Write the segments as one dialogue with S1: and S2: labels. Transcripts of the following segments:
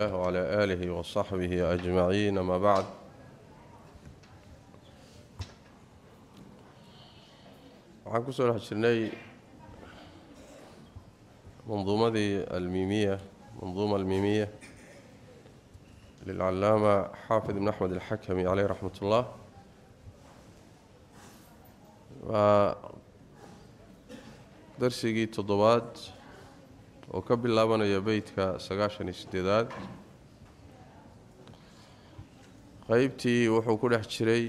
S1: الله وعلى آله وصحبه أجمعين ما بعد. عن كسول حشرني منظومة الميمية منظومة الميمية للعلامة حافظ بن أحمد الحكمي عليه رحمة الله. و درسي جيت تضواد oo ka bilaabanaya beytka sagaashan iyo sideedaad qeybtii wuxuu ku dhex jiray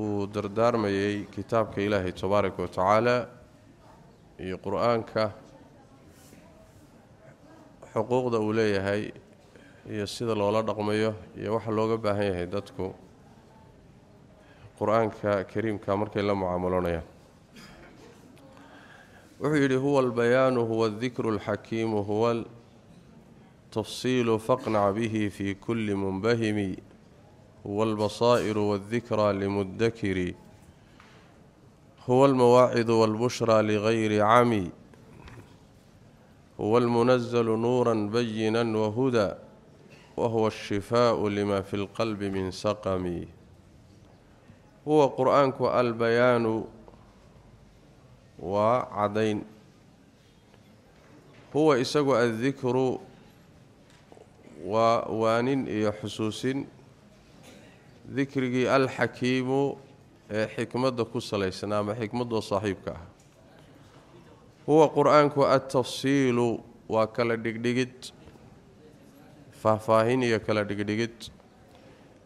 S1: uu dardaarmayay kitaabka ilaahay tabaaraka wa tacaala iyo qur'aanka xuquuqda uu leeyahay iyo sida loola dhaqmayo iyo waxa looga baahan yahay dadku qur'aanka kariimka markay la mucaamaloonayaan وحيلي هو البيان هو الذكر الحكيم هو التفصيل فاقنع به في كل منبهم هو البصائر والذكرى لمدكري هو المواعظ والبشرى لغير عمي هو المنزل نورا بينا وهدى وهو الشفاء لما في القلب من سقم هو قرآنك البيان waa cadayn huwa isagu addikru waa waanin iyo xusuusin. Dikrigii alxakiimu ee xikmadda ku salaysnaa ama xikmadoo saaxiibka ah. Huwa qur'aanku altafsiilu waa kala dhigdhigid. Faahfaahin iyo kala dhigdhigid.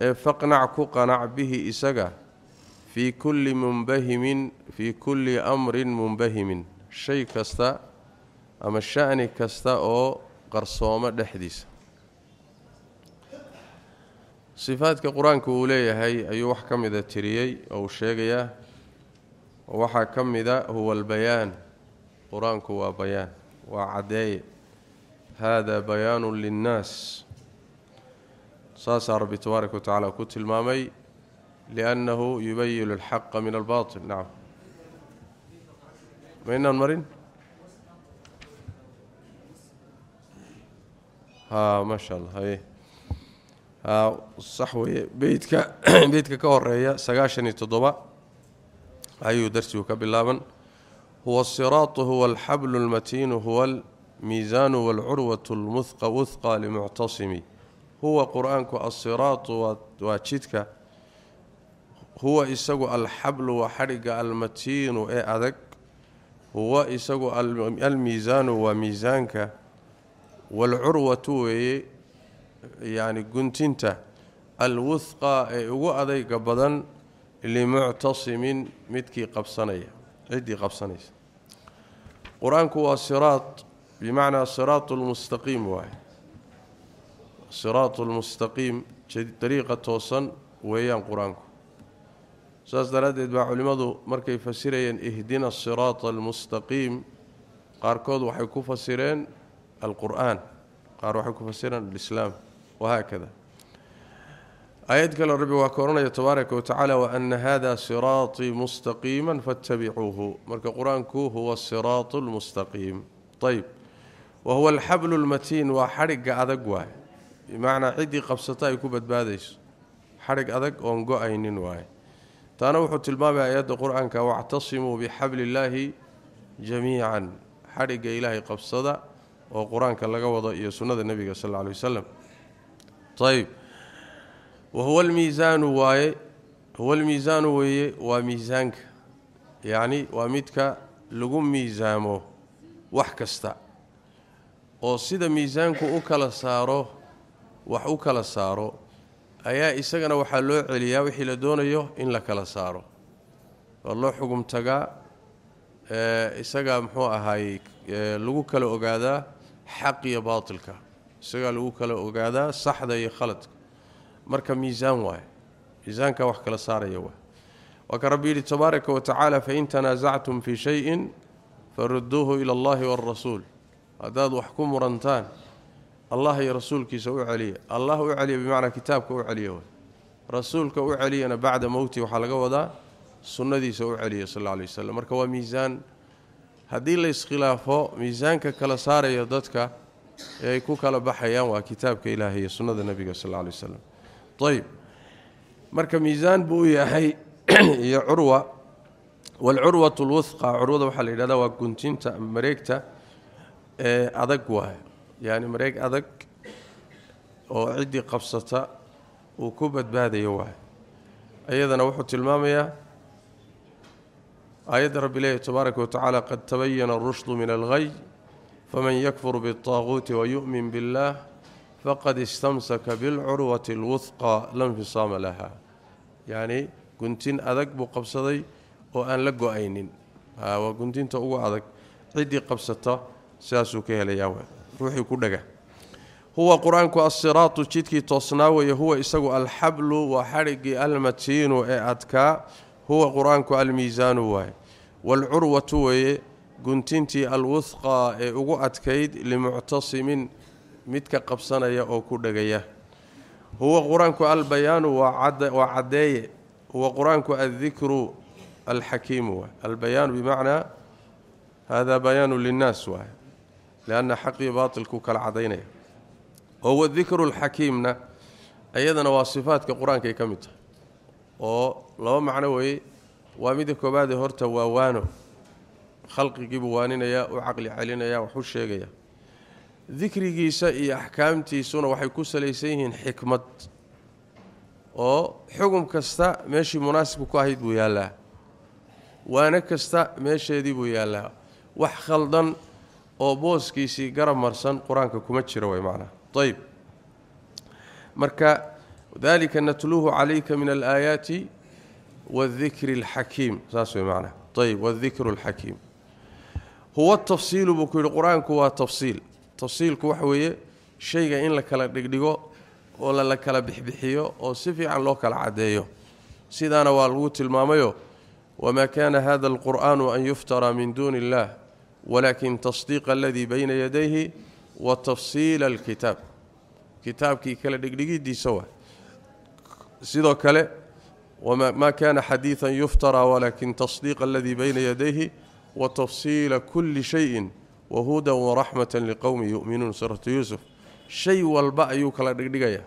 S1: Ee faqnac ku qanac bihi isaga fii kulli munbahimin fii kulli amrin munbahimin. Shay kasta ama sha'ni kasta oo qarsoomo dhexdiisa. Sifaadka qur'aanka uu leeyahay ayuu wax ka mida tiriyey oo uu sheegayaa. Waxaa ka mida huwa albayaan qur'aanku waa bayaan waa caddeeye. Hada bayaanu linnaas. Saasaa rabbi tabaaraka wa tacaala ku tilmaamay لأنه يبين الحق من الباطل. نعم. وين المرن ها ما شاء الله. هي ها صحوي بيتك بيتك كور هي سغاشني تدوبا ايو درسي وكبلابن هو الصراط هو الحبل المتين هو الميزان والعروه المثقى وثقى لمعتصمي. هو قرآنك الصراط واجتك و... هو اسغو الحبل وحرق المتين اي ادق هو اسغو الميزان وميزانك والعروة يعني جنتنت الوثقة إيه؟ هو ادق بدن لمعتصم مدكي قبصنية. ادي قبصنيس. قرانك والصراط بمعنى صراط المستقيم واحد صراط المستقيم طريقة توسن ويان قرانك أستاذ دراد علماء مركي فسيرين اهدنا الصراط المستقيم قاركود وحي كو فسيرين القران قار وحي كو فسيرين الاسلام وهكذا ايات قال الرب وكرنا يتبارك وتعالى وان هذا صراطي مستقيما فاتبعوه مرك القران كو هو الصراط المستقيم طيب وهو الحبل المتين وحرق ادقوا بمعنى عدي قبسطاي كوبد بادش حرق ادق اون اينين واي تانا و خوت آيات القران كا واعتصموا بحبل الله جميعا. حرق إلهي قبصدا وقرآن قران كا لغا ودو iyo sunnada nabiga sallallahu alayhi طيب. وهو الميزان واي هو الميزان واي وميزانك. يعني وميدكا لغو ميزامو وحكستا أو ميزانك ميزانكو أو كلا سارو. Ayaa isagana waxaa loo celiyaa wixii la doonayo in la kala saaro waa loo xugum tagaa isagaa muxuu ahaayey lagu kala ogaadaa xaq iyo baatilka isagaa lagu kala ogaadaa saxda iyo khaladka marka miisaan waaye miisaanka wax kala saaraya waay waa ka rabbi yidhi tabaaraka wa tacaala fain tanaasactum fii shayin faruduuhu ila allahi waalrasuul haddaad wax ku murantaan allah iyo rasuulkiisa u celiya allah u celiya bimacnaa kitaabka u celiya way rasuulka u celiyana bacda mowti waxaa laga wadaa sunnadiisa u celiya sal alla alay wasalam marka waa miisaan haddii la iskhilaafo miisaanka kala saaraya dadka ee ay ku kala baxayaan waa kitaabka ilaahay iyo sunnada nebiga sal alla alay waslam ayb marka miisaan buu u yahay iyo curwa waalcurwatu lwuhqa curwada waxaa la yidhahdaa waa guntinta mareegta ee adag waay يعني مريق ادق أو عدي قبصته وكبد باديه واحد ايدنا وحو تلماميا ايد رب الله تبارك وتعالى قد تبين الرشد من الغي فمن يكفر بالطاغوت ويؤمن بالله فقد استمسك بالعروة الوثقى لا انفصام لها. يعني كنتين ادق بقبصدي وأن لقوا لا غاينين ها آه، وكنتين ادق عدي قبصته ساسو كهل ruuxii ku dhaga huwa qur-aanku asiraatu jidkii toosnaa weeye huwa isagu alxablu waa xadhigii almatiinu ee adkaa huwa qur-aanku almiisaanu waaye waalcurwatu weeye guntintii alwuhqa ee ugu adkayd limuctasimin midka qabsanaya oo ku dhegaya huwa qur-aanku albayaanu waa caddeeye huwa qur-aanku addikru alxakiimu waay albayaanu bimacnaa hada bayaanu linnaas waay lianna xaqii baatilku kala cadaynaya oo wadikru lxakiimna iyadana waa sifaadka qur'aankay ka mid tahay oo laba macno weeye waa mida koobaadee horta waa waano khalqigiibuu waaninaya u caqli celinaya wax u sheegaya dikrigiisa iyo axkaamtiisuna waxay ku salaysan yihiin xikmad oo xugum kasta meeshii munaasibka ku ahayd buu yaallaa waano kasta meesheedii buu yaallaa wax khaldan oo booskiisii garab marsan qur-aanka kuma jira way macnaha ayb marka dalika natluuhu calayka min alaayaati waadikri alxakiim saas way macnaha ayb waadikru alxakiim huwa tafsiilu buu ku yidhi qur-aanku waa tafsiil tafsiilku waxa weeye shayga in la kala dhigdhigo oo lala kala bixbixiyo oo si fiican loo kala caddeeyo sidaana waa lagu tilmaamayo wamaa kaana hada alqur'aanu an yuftara min duuni illah ولكن تصديق الذي بين يديه وتفصيل الكتاب. كتاب كي كلا دقدقي دي سوا. سيدو كلا وما ما كان حديثا يفترى ولكن تصديق الذي بين يديه وتفصيل كل شيء وهدى ورحمة لقوم يؤمنون. سورة يوسف. شيء والباء كلا دقدقيا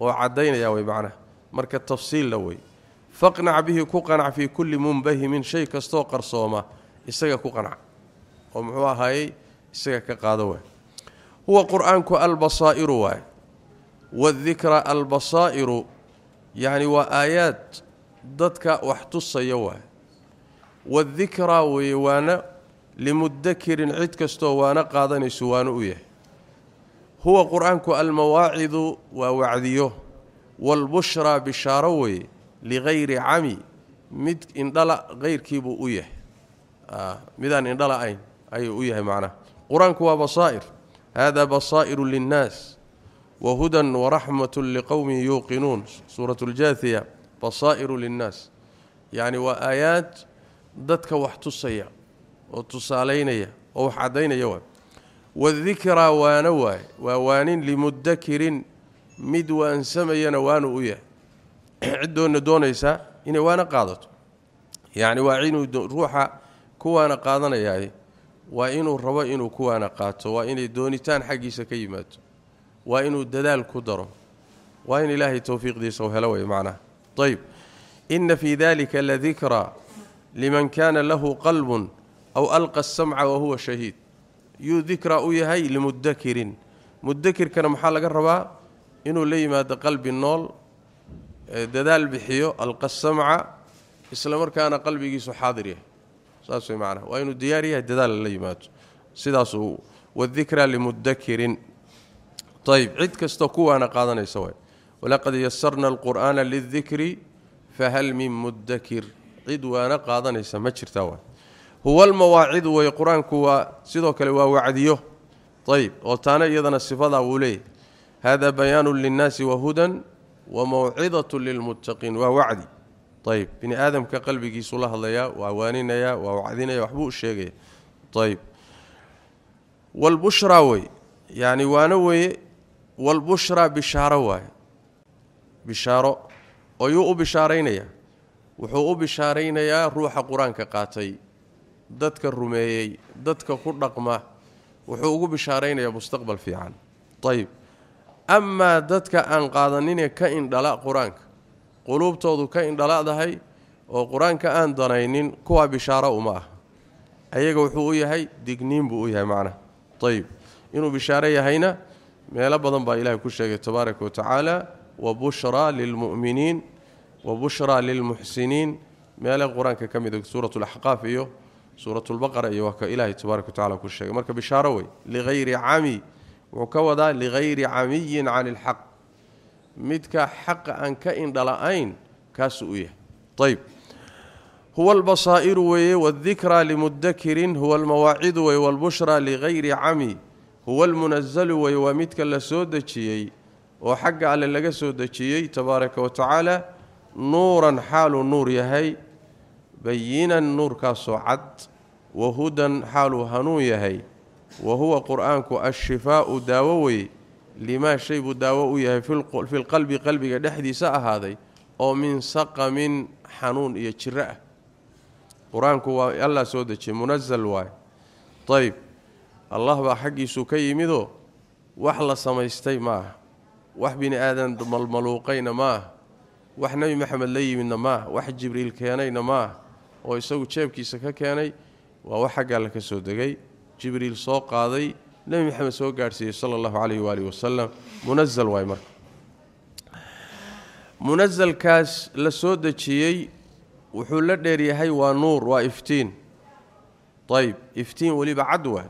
S1: وعدينيا ويبعنا مركة تفصيل لوي فقنع به كقنع في كل منبه من شيء كستو قرصومه اسغا كقنع ومحو هي اسغا كقادو هو قرانك البصائر والذكر البصائر يعني وايات ضدك وحتصي و والذكر ويوانا لمدكر عيدك استو وأنا قادن سوان ويه هو قرانك المواعظ ووعديه والبشرى بشاروي لغير عمي مد ان غير كيبو ويه آه ميدان ان دلا اين أي أو يهي قرآن قرانك بصائر. هذا بصائر للناس. وهدى ورحمة لقوم يوقنون. سورة الجاثية. بصائر للناس. يعني وآيات ددك وحتصيا وتصالينيا أو حدينيا والذكرى وانوى. ووان لمدكر مدوى وان سميا وان اويا عدو ندونيسا ان وأنا قاضت يعني وعين روحا كوانا قاضنا قادنياي وإن روى انو كوانا قاطو وإن دونيتان حقي سكيمات وإن دلال كدر وإن الله توفيق دي سو هلا وي طيب إن في ذلك لذكرى لمن كان له قلب أو ألقى السمع وهو شهيد. يو ذكرى يذكرى يهي لمدكر مدكر كان محل لغا ربا إنو لي ما ده قلب النول دلال بحيو ألقى السمع اسلامر كان قلبي سو حاضريه. هذا شيء معناه وين الديار هي الدلالة اللي مات سداس والذكرى لمدكر. طيب عد كستكو أنا قادنا يسوي. ولقد يسرنا القرآن للذكر فهل من مدكر؟ عد وأنا قادنا يسما جرت هو هو المواعيد والقران هو سدو كلي واعديه طيب وتانا أيضا الصفات أولي. هذا بيان للناس وهدى وموعظة للمتقين. ووعدي طيب بني آدم كقلبك يسوله الله يا واوانينا يا وحبو شيغي طيب. والبشرى وي يعني وأنا وي والبشرى بشارة وي بشارة ايو بشارينيا. وحو بشارينيا روح قرآن كقاتي. دتك الرومهي دتك كو دقما وحو بشارينيا مستقبل في فيعان. طيب. أما دتك ان قادنين كاين دلا قرآنك. Quluubtoodu ka indhaladahay oo qur-aanka aan danaynin kuwaa bishaaro uma ah ayaga wuxuu u yahay digniin buu u yahay macnaha ayib inuu bishaaro yahayna meelo badan baa ilaahay ku sheegay tabaaraka wa tacaala wa bushraa lilmu'miniin wa bushraa lilmuxsiniin meele qur-aanka ka mida suurat laxqaaf iyo suuratulbaqara iyo waa ka ilaahay tabaaraka wa tacala ku sheegay marka bishaaro wey ligayri cami wuxuu ka wadaa ligayri camiyin cani ilxaq مدك حق ان كائن دلاين كاسويه طيب هو البصائر والذكرى لمدكر هو المواعيد والبشرى لغير عمي هو المنزل ويومتك لسودجيه وحق على لغا سودجيه تبارك وتعالى نورا حال نور يهي بينا النور كصعد وهدى حال هنو يهي وهو قرانك الشفاء داووي dhexdiisa ahaaday oo min saqamin xanuun iyo jiro ah qur-aanku waa allah soo dejiyey munazal waaye ayb allah baa xaggiisuu ka yimidoo wax la samaystay ma aha wax bini aadan malmaluuqayna ma aha wax nebi maxamed la yimidna ma aha wax jibriil keenayna ma aha oo isagu jeebkiisa ka keenay waa wax xagga alle ka soo degay jibriil soo qaaday نبي محمد سو غارسي صلى الله عليه وآله وسلم منزل وايمر منزل كاس لسودة دجيي وحو لا دهر ونور وإفتين. طيب إفتين ولي بعدوا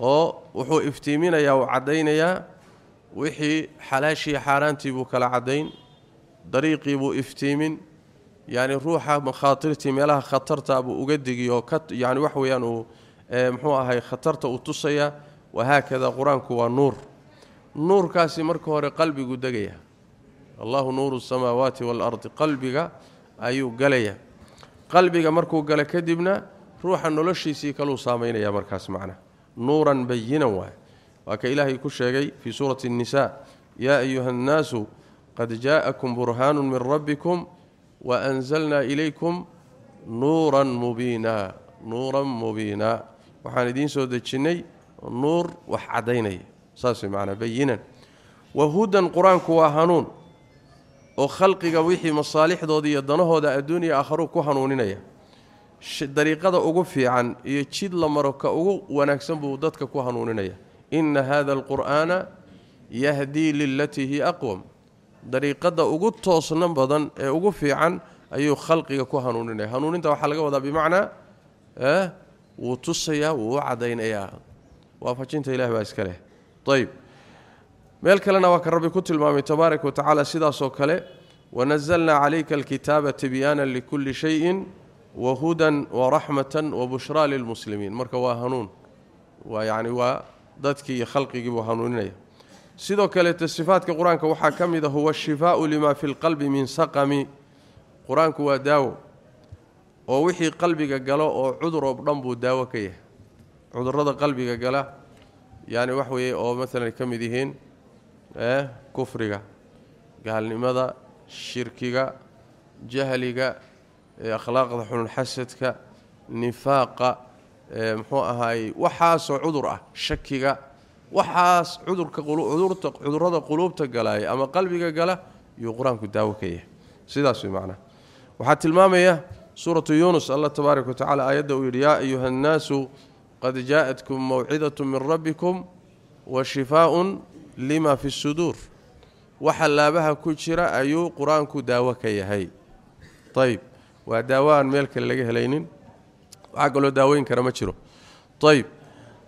S1: أو وحو إفتيمين يا وعدينيا وحي حلاشي حارانتي بو كلا عدين طريقي بو إفتيمين. يعني روحه مخاطرتي ميلها خطرته أبو اوغديو يعني وحو يعني مخو اهي خطرته وتسيه وهكذا القران هو نور. نور كاسي مركو هره قلبي غدغيا الله نور السماوات والأرض. قلبك أيو غليا قلبك مركو قلي كدبنا روحا النولشي سي كلو سامينيا مركاس معنا. نورا بينا وكالهي كشغي في سورة النساء. يا أيها الناس قد جاءكم برهان من ربكم وأنزلنا إليكم نورا مبينا. نورا مبينا. وحان الدين سودة سودجني nuur wax caddaynaya saas way macnaa bayinan wahudan qur-aanku waa hanuun oo khalqiga wixii masaalixdooda iyo danahooda adduuniya aakharuu ku hanuuninaya dariiqada ugu fiican iyo jid la maro ka ugu wanaagsan buu dadka ku hanuuninaya inna hada alqur'aana yahdii lilatii hiya aqwam dariiqada ugu toosna badan ee ugu fiican ayuu khalqiga ku hanuuninaya hanuuninta waxaa laga wadaa bimacnaa wuu tusayaa wuu u caddaynayaa waafajinta ilahi baa iska leh ayb meel kalena waa ka rabbi ku tilmaamay tabaaraka wa tacaala sidaasoo kale wanazalnaa calayka alkitaaba tibyaana likulli shayin wahudan waraxmatan wabushraa lilmuslimiin marka waa hanuun waa yacni waa dadkii iyo khalqigii buu hanuuninaya sidoo kaleete sifaadka qur-aanka waxaa ka mid a huwa ashifaau lima fi lqalbi min saqami qur-aanku waa daawo oo wixii qalbiga galo oo cudur oo dhan buu daawo ka yahay cudurrada qalbiga gala yacni wax weeye oo maalan ka mid yihiin kufriga gaalnimada shirkiga jahliga akhlaaqda xunulxasadka nifaaqa muxuu ahaayey waxaasoo cudur ah shakiga waxaas cudurka cudurrada quluubta galaaya ama qalbiga gala yuu qur-aanku daawo ka yahay sidaas way macnaha waxaa tilmaamaya suuratu yuunus allah tabaaraka wa tacala aayadda uu yidhi yaa ayuha annaasu قد جاءتكم موعظة من ربكم وشفاء لما في الصدور. وحلابها كجرا اي قرانك داوك يهي طيب ودوان ملك اللي هلينين عقلوا داوين كرم جرو طيب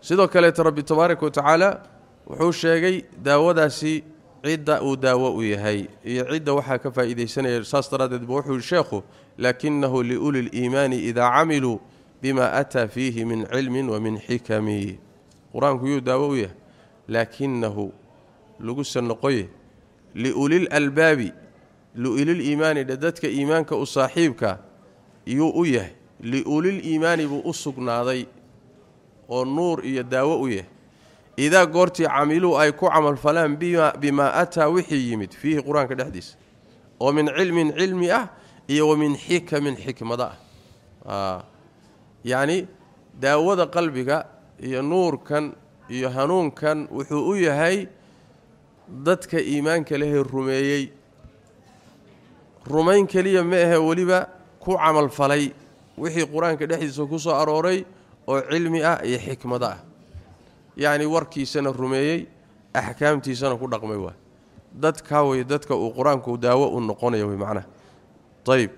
S1: سيده كلي رب تبارك وتعالى وحو شيغي داوداسي عيد أو داو أو يهي عيد وها كفايديسن ساستراد بوحو الشيخ لكنه لاول الإيمان إذا عملوا بما أتى فيه من علم ومن حكم. قرآن كيو داويه لكنه لغس النقي لأولي الألباب لأولي الإيمان ددتك إيمانك وصاحبك يويه لأولي الإيمان بوسغناداي أو نور يا داويه إذا غورتي عملوا أي كعمل فلان بما بما أتى وحي يمد. فيه قرآن كدحديس ومن علم علمي آه ومن حكم حكمة. آه. Yacni daawada qalbiga iyo nuurkan iyo hanuunkan wuxuu u yahay dadka iimaanka lehee rumeeyey rumayn keliya ma ahe weliba ku camalfalay wixii qur-aanka dhexdiisa ku soo arooray oo cilmi ah iyo xikmado ah yacni warkiisana rumeeyey axkaamtiisana ku dhaqmay waa dadkaa wey dadka uu qur-aanku daawo u noqonaya wey macnaha ayb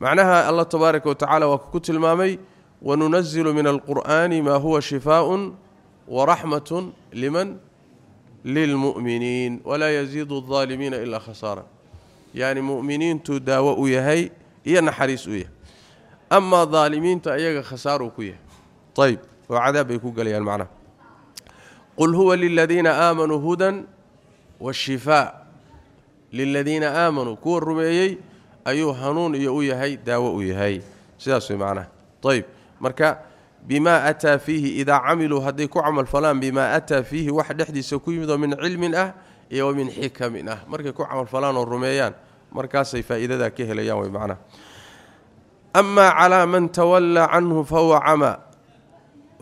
S1: macnaha allah tabaaraka watacaala waa ku tilmaamay وننزل من القرآن ما هو شفاء ورحمة لمن؟ للمؤمنين. ولا يزيد الظالمين إلا خسارة. يعني مؤمنين تداوا يهي ين إيه أما ظالمين تايغا خساره كيه طيب وعذاب يكون قال المعنى. قل هو للذين آمنوا هدى والشفاء. للذين آمنوا كون رميي ايو هنون يو يهي داوا يهي. سياسة معنى. طيب مركا بما اتى فيه اذا عملوا هذيك عمل فلان بما اتى فيه واحد احدث كيمده من علم آه أو من حكم آه مركا كو عمل فلان ورميان مركا سي إذا ذاك كهليان وي معنى اما على من تولى عنه فهو عمى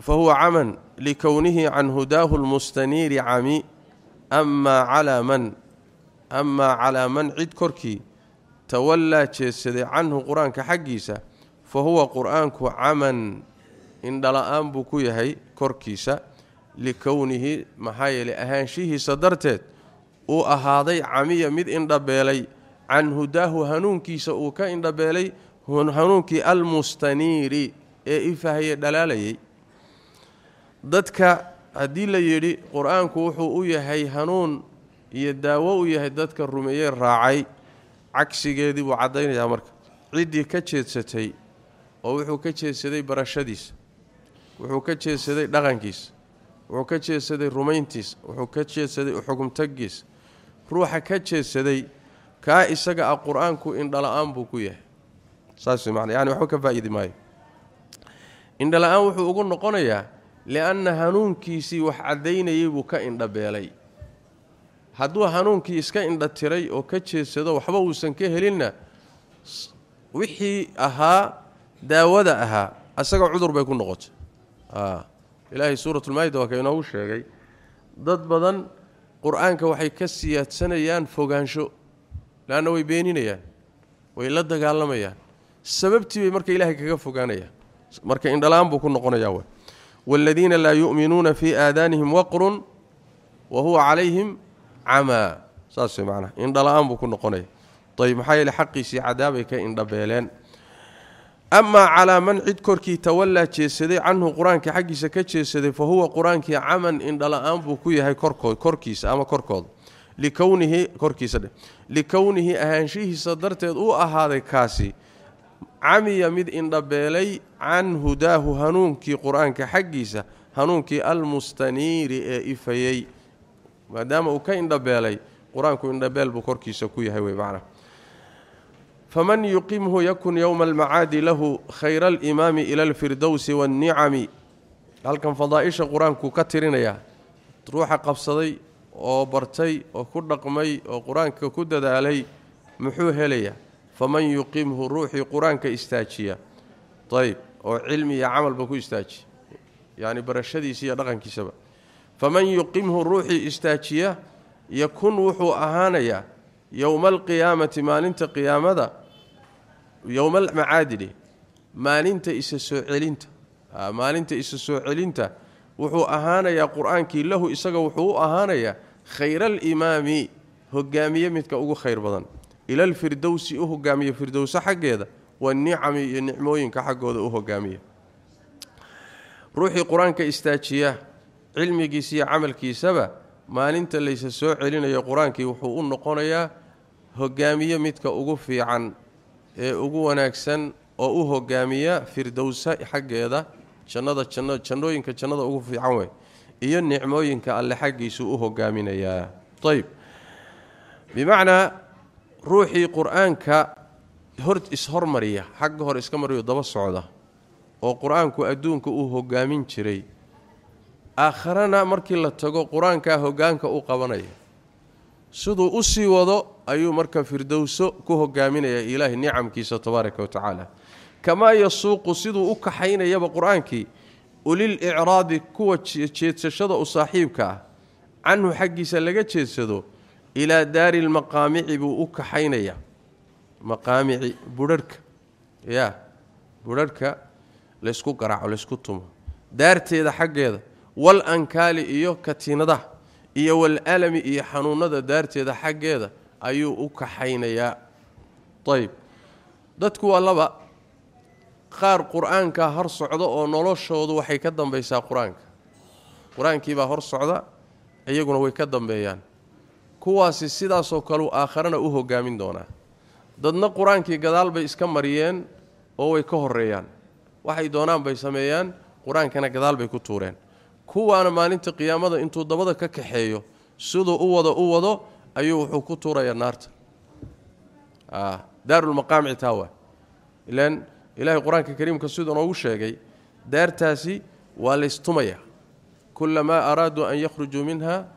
S1: فهو عمى لكونه عن هداه المستنير عمي اما على من اما على من عيد كركي تولى جسد عنه قرانك حقيسه فهو قرآنك عما إن دلا أم بو كيهي كوركيسا لكونه ما هي لاهان شيء صدرته أو اهادي عمي ميد إن دبيلي عن هداه هنونكيسا أو كا إن دبيلي هون هنونكي المستنيري اي فهي دلالي. ددك ادي لا يري قرآنك و هو يهي هنون يداوا و يهي ددك روميه راعي عكسيده و عدينها marka cidii ka jeedsatay oo wuxuu ka jeedsaday barashadiisa wuxuu ka jeedsaday dhaqankiisa wuxuu ka jeedsaday rumayntiisa wuxuu ka jeedsaday uxugumtagiisa ruuxa ka jeedsaday kaa isaga ah qur'aanku indhala-aan buu ku yahay. Saas man yani waxba ka faa'iidi maayo. Indhala-aan wuxuu ugu noqonayaa lianna hanuunkiisii wax caddaynayay buu ka indhabeelay hadduu hanuunkii iska indha tiray oo ka jeedsado waxba uusan ka helinna wixii ahaa daawada ahaa asaga cudur bay ku noqotay ilaahay suuratulmaayida waa ka inoogu sheegay dad badan qur-aanka waxay ka siyaadsanayaan fogaansho leanna way beeninayaan way la dagaalamayaan sababtii bay marka ilaahay kaga fogaanayaan marka indhala-aan buu ku noqonayaa w waaladiina laa yu'minuuna fii aadaanihim waqrun wa huwa calayhim camaa saas way macnaha indhala-aan buu ku noqonaya ayb maxaa yeele xaqiisii cadaabay ka indhabeeleen أما على من عيد كركي تولى جيسدي عنه قرآنك حقيسا كجيسدي فهو قرآنك عمن إن دلا أن بو كو يحي كركود كركيس أما كركود لكونه كركيس لكونه اهان شيء صدرت أو اهاده كاسي. عم يمد إن دبيلي عن هداه هنونك قرآنك حقيسا هنونك المستنير إفيي. ما دام أو كان دبيلي قرآنك إن دبيل بو كركيس كو يحي فمن يقيمه يكن يوم المعاد له خير الإمام إلى الفردوس والنعم. هل كان فضائش القران كثيرينيا تروح قبصدي أو برتي أو كدقمي أو قرانك كدادالي مخو هليا فمن يقيمه روحي قرانك استاجيا طيب أو علمي عمل بكو استاجي. يعني برشدي سي دقن كسبا. فمن يقيمه روحي استاجيا يكون وحو اهانيا يوم القيامة ما انت قيامته يوم المعادل ما لنت اس سوئلنت آه، ما لنت اس سوئلنت و هو اهانا يا قرآن كي له إسا وحو هو اهانا خير الإمام. هجاميه متك أو خير بدن. إلى الفردوس أو هجاميه فردوس هذا والنعم ينعموين كحقوده أو هجاميه روحي قرانك استاجيه علمي سي عملك سبا. ما لنت ليس سوئلنا يا قرآن كي وحو قرانك و هو نكونيا هجاميه متك في عن ee ugu wanaagsan oo u hogaamiya firdowsa xaggeeda jannada janno jannooyinka jannada ugu fiican wey iyo nicmooyinka alle xaggiisuu u hogaaminayaa ayb bimacnaa ruuxii qur'aanka hor ishormariya xagga hore iska mariyo daba socda oo qur'aanku adduunka uu hogaamin jiray aakharana markii la tago qur'aankaa hogaanka u qabanaya siduu u sii wado ayuu marka firdowso ku hogaaminaya ilaahay nicamkiisa tabaaraka wa tacaala kamaa yasuuqu siduu u kaxaynayaba qur-aankii ulil icraadi kuwa jeedsashada u saaxiibka ah canhu xaggiisa laga jeedsado ilaa daari lmaqaamici buu u kaxaynayaa maqaamici budharhka yaa budharhka laysku garaaco laysku tumo daarteeda xaggeeda wal ankaali iyo katiinadaha iyo walalami iyo xanuunada daarteeda xaggeeda ayuu u kaxaynayaa. Ayb dadku waa laba. Qaar qur'aanka hor socda oo noloshoodu waxay ka dambaysaa qur'aanka. Qur'aankiibaa hor socda iyaguna way ka dambeeyaan. Kuwaasi sidaasoo kaleu aakharana u hogaamin doonaa. Dadna qur'aankii gadaal bay iska mariyeen oo way ka horeeyaan waxay doonaan bay sameeyaan qur'aankana gadaal bay ku tuureen. Kuwaana maalinta qiyaamada intuu dabada ka kaxeeyo siduu u wado u wado ايو وху يا توريا نارتا آه دار المقام عتاوى لأن إلهي القران الكريم كسودن أو شيغاي دارتاسي والاستميا كلما أرادوا أن يخرجوا منها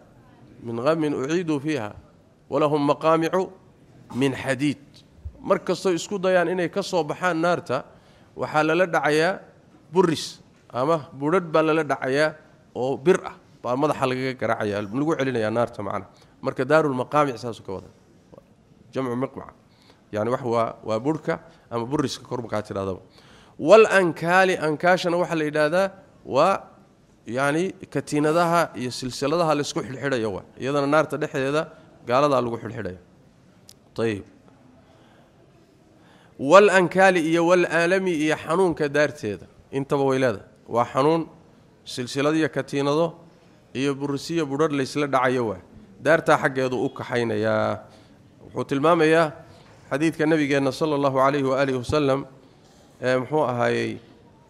S1: من غم أعيدوا فيها. ولهم مقامع من حديد. مركز اسكو يعني إني كسوبخان نارتا وحال لا دعيا بوريس أما بودد بالا لا دعيا أو بيره با مدخ لغا غرعيا لغو خلينيا نارتا معنا. Marka daarulmaqaamic saasuu ka wada jamcu miqmac yani wax waa waa burhka ama buriska kor markaa tidhahdaba wal ankaali ankaashana waxaa la yidhaahdaa waa yacni katiinadaha iyo silsiladaha laysku xidhxidhayo waa iyadana naarta dhexdeeda gaaladaa lagu xidhxidhaya ayib wal ankaali iyo wal aalami iyo xanuunka daarteeda intaba way leedahay waa xanuun silsiladiyo katiinado iyo burisiyo budhadh laysla dhacayo waa دارتا حقيده أو كحينيا و هو تلماميا حديث كان النبي قال صلى الله عليه وآله وسلم آه، امحو هي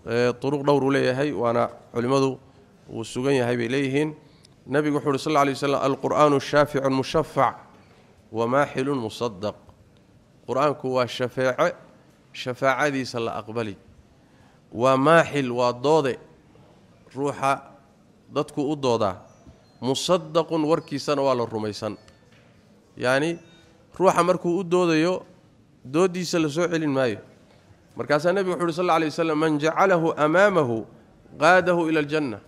S1: آه، طرق دور لهي وأنا علمدو وسغن هي بليهن نبي قول صلى الله عليه وسلم القرآن الشافع المشفع وماحل المصدق قرانك هو الشفاع شفاعتي صلى الله أقبلي. وماحل ودوده روحا ددكو ودوده مصدق وركيسن ولا رميسن يعني روح مركو ادو دو دو دوديسا لسو خيلين مايو مركاس النبي وحده صلى الله عليه وسلم من جعله أمامه قاده إلى الجنة.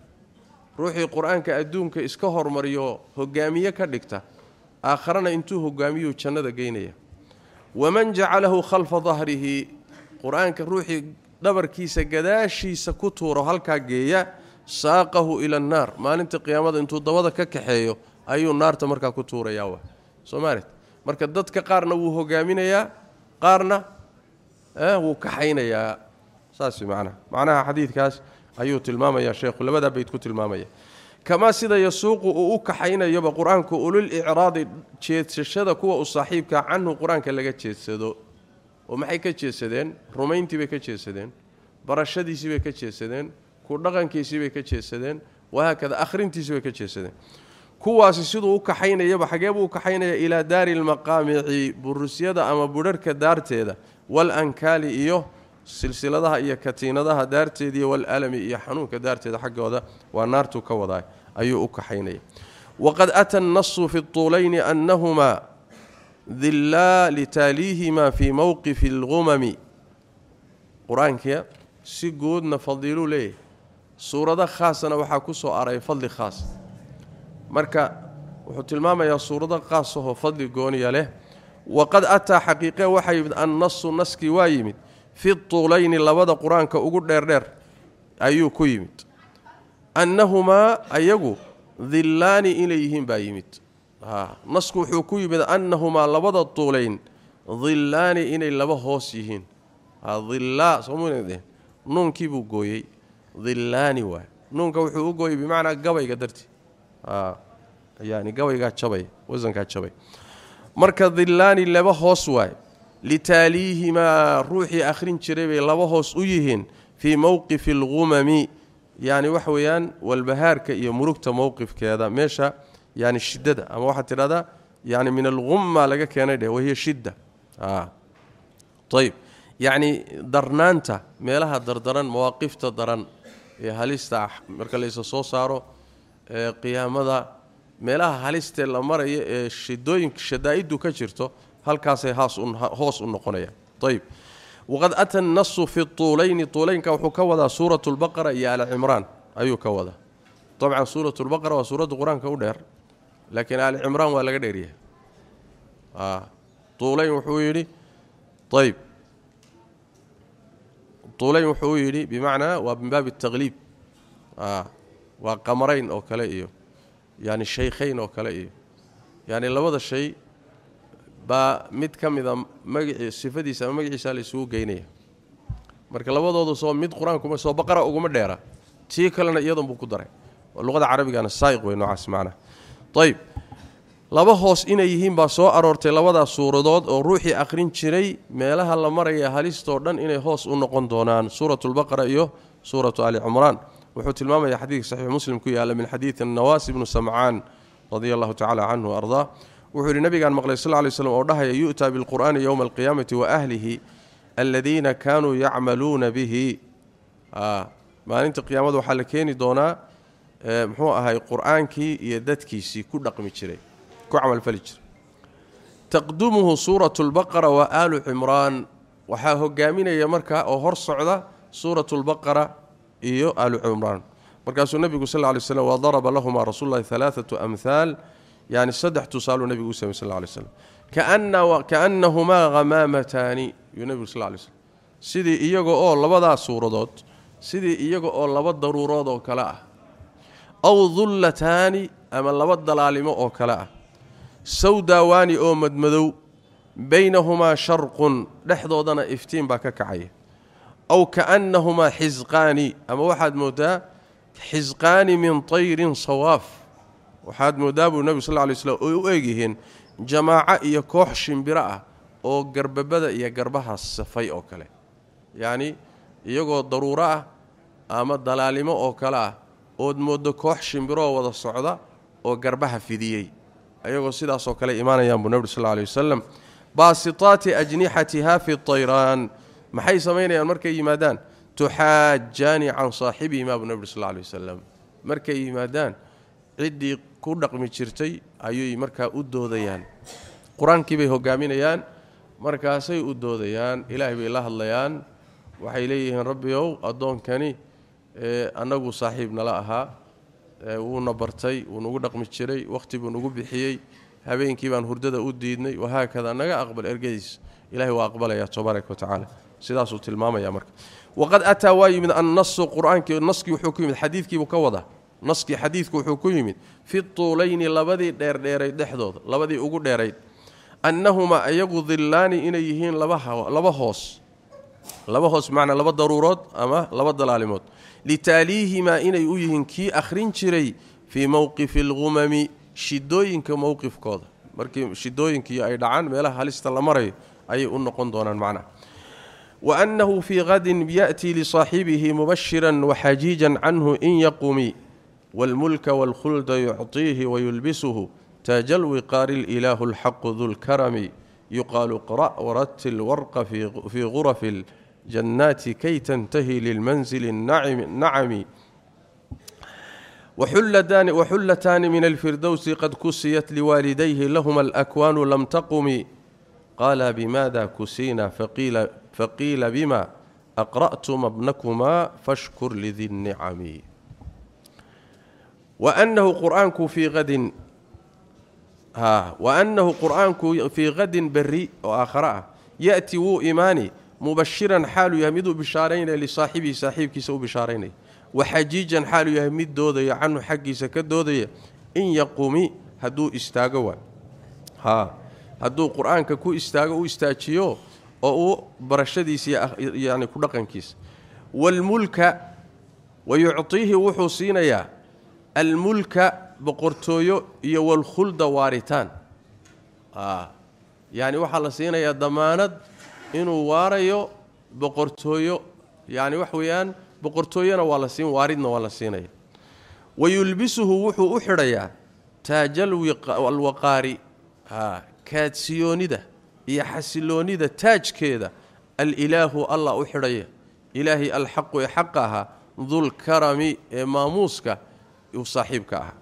S1: روحي قرانك ادونك اسكه هورمريو هوغاميه كدغتا آخرنا إنتو هوغاميو جنه دغينيا ومن جعله خلف ظهره قرانك روحي دبركيسا غداشيسا كتورو هلكا جهيه saaqahu ila annaar maalinta qiyaamada intuu dabada ka kaxeeyo ayuu naarta markaa ku tuurayaa wa soomaalit marka dadka qaarna wuu hogaaminayaa qaarna wuu kaxaynayaa saas macnaha macnaha xadiidkaas ayuu tilmaamaya sheekhu labadaa bayd ku tilmaamaya kamaa sida yasuuqu uu u kaxaynayoba qur-aanku ulul icraadi jeedsashada kuwa u saaxiibka canhu qur-aanka laga jeedsado oo maxay ka jeedsadeen rumayntii bay ka jeedsadeen barashadiisii bay ka jeedsadeen ku dhaqankiisii bay ka jeedsadeen wahaakada akhrintiisii bay ka jeedsadeen kuwaasi siduu u kaxaynayaba xagee buu u kaxaynaya ilaa daari lmaqaamici burusyada ama budharhka daarteeda wal ankaali iyo silsiladaha iyo katiinadaha daarteediiy walalami iyo xanuunka daarteeda xaggooda waa naartuu ka wadaa ayuu u kaxaynaya waqad ata annasu fi tuulayni annahumaa dillaa litaaliihima fii mowqifi alghumami qur-aanka si guudna fadiiluu leeyahay suurado khaasana waxaa ku soo aray fadli khaas marka wuxuu tilmaamayaa suurado khaasahoo fadli gooniya leh waqad ataa xaqiiqe waxaa yimid annasu naskii waa yimid fi tuulayni labada qur-aanka ugu dheerdheer ayuu ku yimid annahumaa ayagu dillaani inay yihiin baa yimid nasku wuxuu ku yimid annahumaa labada tuulayn dillaani inay laba hoos yihiin dillaa soomde nuunkii buu gooyey dillaani waay nuunka wuxuu u gooyey bimacnaa gabayga dartii yani gabaygaa jabay wasankaa jabay marka dillaani laba hoos waay litaaliihimaa ruuxii akhrin jiray bay laba hoos u yihiin fii mowqifi alghumami yani waxa weeyaan walbahaarka iyo murugta mowqifkeeda meesha yani shiddada ama waxaad tidhahdaa yani min alghumma laga keenay dheh wahiya shidda ayb yacni darnaanta meelaha dardaran mawaaqifta daran halista ah marka laysa soo saaro qiyaamada meelaha halistee la marayo ee shidooyinka shadaa'iddu ka jirto halkaasay hoos u noqonayaan ayb waqad ata annasu fi tuulayni tuulaynka wuxuu ka wadaa suuratu lbaqara iyo alcimraan ayuu ka wadaa dabcan suuratu lbaqara waa suuradda qur-aanka u dheer laakiin aali cimraan waa laga dheeryahay tuulayn wuxuu yidhi ayb tuulayn wuxuu yidhi bimacnaa waa min baabi ataqliib waa qamarayn oo kale iyo yani shaykhayn oo kale iyo yani labada shay baa mid ka mida magaci sifadiisa ama magaciisa la isugu geynaya marka labadoodu soo mid qur'aankuma soo baqara uguma dheera tii kalena iyadan buu ku daray luqada carabigana saa'iq wey noocaas macnaha ayb laba hoos inay yihiin baa soo aroortay labadaas suuradood oo ruuxii akhrin jiray meelaha la maraya halistoo dhan inay hoos u noqon doonaan suuratu lbaqara iyo suuratu ali cumraan wuxuu tilmaamaya xadiidka saxiix muslim ku yaalla min xadiidi nawaas ibnu samcaan radia allahu tacala canhu ardaa wuxuu yidhi nabigaan maqlay sal ly slm oo dhahaya yu'taa bilqur'aani yowma alqiyaamati wa ahlihi aladiina kaanuu yacmaluuna bihi maalinta qiyaamada waxaa la keeni doonaa muxuu ahay qur-aankii iyo dadkiisii ku dhaqmi jiray كعم الفلجر تقدمه سورة البقرة وآل عمران. وحا هقامين يا مركا أو هر صعدة سورة البقرة إيو آل عمران. مركا سو النبي صلى الله عليه وسلم وضرب لهما رسول الله ثلاثة أمثال. يعني صدح تصال النبي صلى الله عليه وسلم. كأن وكأنهما غمامتان. النبي صلى الله عليه وسلم. سيدي إيغو أو لبدا سورودود سيدي إيغو أو لبا ضرورود أو كلا. أو ظلتان أما لبا ضلالمة أو كلا. Sawdaawaani oo madmadow baynahumaa sharqun dhexdoodana iftiin baa ka kacaya aw kaannahumaa xisqaani ama waxaad mooddaa xisqaani min tayrin sawaaf. Waxaad mooddaa buu nebigu sal lay slm oy u egyihiin jamaaco iyo koox shimbiro ah oo garbabada iyo garbaha safay oo kale. Yacni iyagoo daruuro ah ama dalaalimo oo kale ah ood mooddo koox shimbiroo wada socda oo garbaha fidiyey ايغو سيدا سو كلي النبي صلى الله عليه وسلم. باسطات أجنحتها في الطيران. ما هي سمين أيام مركي يمادان تحاجاني عن صاحبي أيام النبي صلى الله عليه وسلم. مركي يمادان عدي كو دقمي جيرتي ايي أيوة، مركا ودوديان قرآن كي بي هوغامينيان مركا سي ودوديان الله بي الله ليان وحي ليهن ربي أو أدون كاني انغو إيه، صاحبنا لا wuuna bartay wuu nugu dhaqmi jiray wakhti buu nugu bixiyey habeenkii baan hurdada u diidnay wahaakada naga aqbal ergadiis ilahay waa aqbalaya tabaaraka watacaala sidaasuu tilmaamaya marka waqad ataa waa yimid annasu qur-aankii naskii wuxuu ku yimid xadiidkiibuu ka wadaa naskii xadiidku wuxuu ku yimid fi tuulayni labadii dheerdheerayd dhexdooda labadii ugu dheerayd annahumaa iyagu dillaani inay yihiin laba hoos laba hoos macnaa laba daruurood ama laba dalaalimood litaaliihimaa inay u yihiin kii akhrin jiray fii mowqifi alghumami shidooyinka mowqifkooda markii shidooyinkii ay dhacaan meelaha halista la marayo ayay u noqon doonaan macnaha wa annahu fii qadin ya'tii lisaaxibihi mubashiran waxajiijan canhu in yaqumi wاlmulka wاlkhulda yucطiihi wayulbisuhu taaja lwiqaari ilaahu اlxaqu du lkarami yuqaalu qra' waratil warqa fii gurafi جنات كي تنتهي للمنزل النعم النعم. وحلتان وحلتان من الفردوس قد كسيت لوالديه لهما الأكوان لم تقم. قال بماذا كسينا؟ فقيل فقيل بما أقرأتم ابنكما فاشكر لذي النعم. وأنه قرآنك في غد ها وأنه قرآنك في غد بري وآخرة. يأتي إيماني. مبشرا حال يهمد بشارين لصاحبي صاحبك سو بشارين وحجيجا حال يهمد دوديا عنه حقي سك دوديا إن يقومي هدو استاغوا ها هدو قرانك كو استاغ أو استاجيو أو برشدي سي يعني كو دقنكيس والملك ويعطيه وحسينيا الملك بقرتويو يا والخلد وارثان. آه يعني وحلسينيا ضمانه inuu waarayo boqortooyo yani wax weeyaan boqortooyona waa la siin waaridna waa la siinaya wayulbisuhu wuxuu u xidhayaa taajalwaqaari kaadsiyoonida iyo xasiloonnida taajkeeda alilaahu allah u xidhaya ilaahay alxaqu ee xaqa ahaa dulkarami ee maamuuska uu saaxiibka ahaa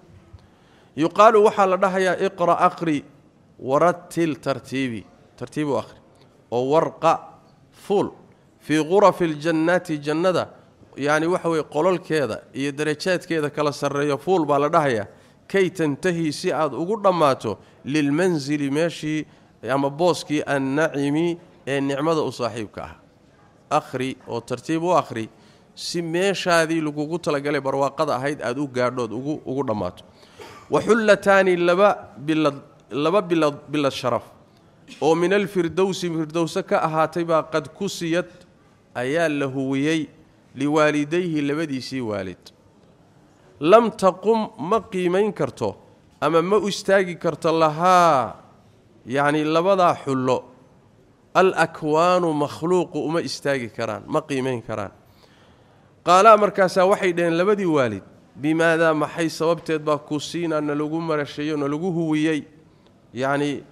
S1: yuqaalu waxaa la dhahayaa iqra aqri waratil tartiibi tartiibu akhri oo warqa fuul fii qurafi aljannaati jannada yacni waxa weye qololkeeda iyo darajaadkeeda kala sarreeyo fuul baa la dhahayaa kay tantahii si aad ugu dhammaato lilmansili meeshii ama booskii annacimi ee nicmada u saaxiibka ah. Akhri oo tartiib u akhri si meeshaadii lagugu talagalay barwaaqada ahayd aada u gaadhood ugu ugu dhammaato. Waxullataani laba bilad laba bilad bilad sharaf oo min alfirdowsi firdowse ka ahaatay baa qad kusiyad ayaa la huwiyey liwaalidayhi labadiisii waalid. Lam taqum ma qiimayn karto ama ma istaagi karto lahaa yacni labadaa xullo. Al akwaanu makhluuqu uma istaagi karaan ma qiimayn karaan. Qaalaa markaasaa waxay dhaheen labadii waalid bimaadaa maxay sababteed baa kusiina nalagu marasheeyo nalagu huwiyey yacnii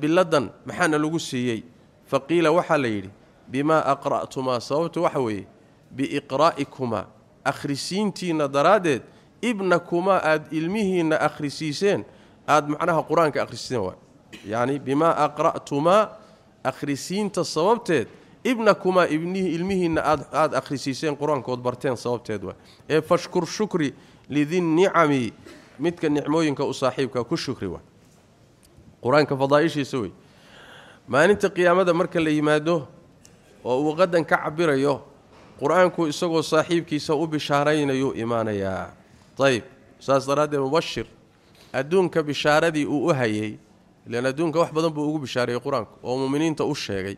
S1: biladan maxaa nalagu siiyey fa qiila waxaa la yidhi bimaa aqra'tumaa sababtu waxa weeye biiqraa'ikumaa akhrisiintiinna daraaddeed ibnakumaa aada ilmihiinna akhrisiiseen aada macnaha qur-aanka akhrisiiseen waay yacni bimaa aqra'tumaa akhrisiinta sababteed ibnakumaa ilmihiinna aad akhrisiiseen qur-aankood barteen sababteed waay ee fashkur shukri lidinnicami midka nicmooyinka u saaxiibka ku shukri waay qur'aanka fadaaishiisa wey maalinta qiyaamada marka la yimaado oo uu qadan ka cabirayo qur'aanku isagoo saaxiibkiisa u bishaaraynayu imaanayaa ayb saas daraaddeed mubashir adduunka bishaaradii uu u hayey ilaan adduunka wax badan buu ugu bishaareeyey qur'aanku oo muminiinta u sheegay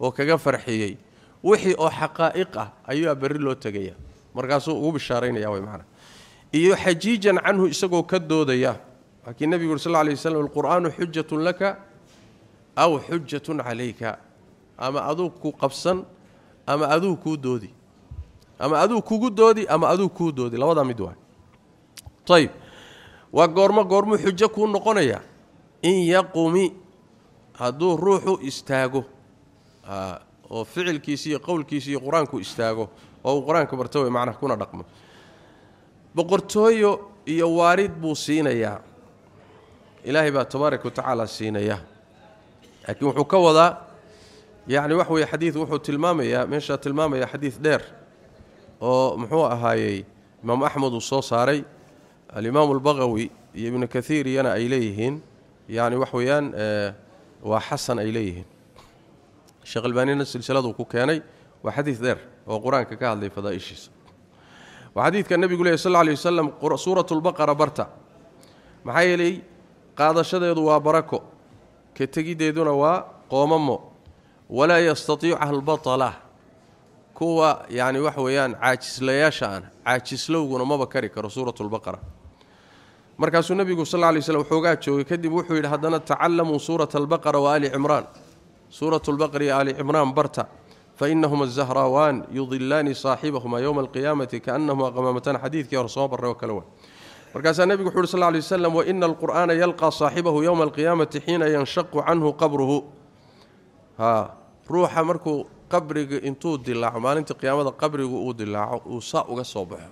S1: oo kaga farxiyey. Wixii oo xaqaa'iq ah ayuaa berri loo tegaya markaasuu ugu bishaaraynaya way macana iyo xajiijan canhu isagoo ka doodaya laakiin nebigu uri sal lla alay waslam alqur'aanu xujatun laka aw xujatun calayka ama aduu ku qabsan ama aduu kuu doodi. Ama aduu kugu doodi ama aduu kuu doodi. Labadaa mid waay ayb waa goormo goormuu xujo kuu noqonaya. In yaqumi hadduu ruuxu istaago oo ficilkiisi iyo qowlkiisi iyo qur'aanku istaago oo uu qur'aanka barto macnaha kuna dhaqmo. Boqortooyo iyo waarid buu siinayaa ilaahay baa tabaaraka wa tacaala siinaya. Laakiin wuxuu ka wadaa yacni wax weeye xadiid wuxuu tilmaamayaa meeshaa tilmaamaya xadiid dheer oo muxuu ahaayey imaam axmed uu soo saaray. Alimaamu albaqawi iyo ibnu kathiir iyana ay leeyihiin. Yacni wax weeyaan waa xasan ay leeyihiin. Sheekh albaanina silsiladuu ku keenay waa xadiid dheer oo qur'aanka ka hadlay fadaa'ishiisa. Waa xadiidka nebigu lehy sal lla alay wasalam suuratu lbaqara barta. Maxaa yeelay qaadashadeedu waa barako ka tegiddeeduna waa qoomamo walaa yastatiicu ahlbatala kuwa yacni waxa weeyaan caajislayaasha aan caajislowguna maba kari karo suuratu lbaqara markaasuu nebigu sal lla alay slam waxoogaa joogay kadib wuxuu yidhi haddana tacallamuu suurata albaqara wa ali cimraan suuratu lbaqara iyo ali cimraan barta fainahuma azahraawaan yudilaani saaxibahuma yowma alqiyaamati kaanahuma qamaamatan xadiidkii hore soo barray oo kale wa markaasaa nebigu wuxu uhi sal lay waslam waina alqur'aana yalqaa saaxibahu yowma alqiyaamati xiina yanshaqu canhu qabruhu. Haa ruuxa markuu qabriga intuu dilaaco maalinta qiyaamada qabrigu uu dilaaco uu saa uga soo baxo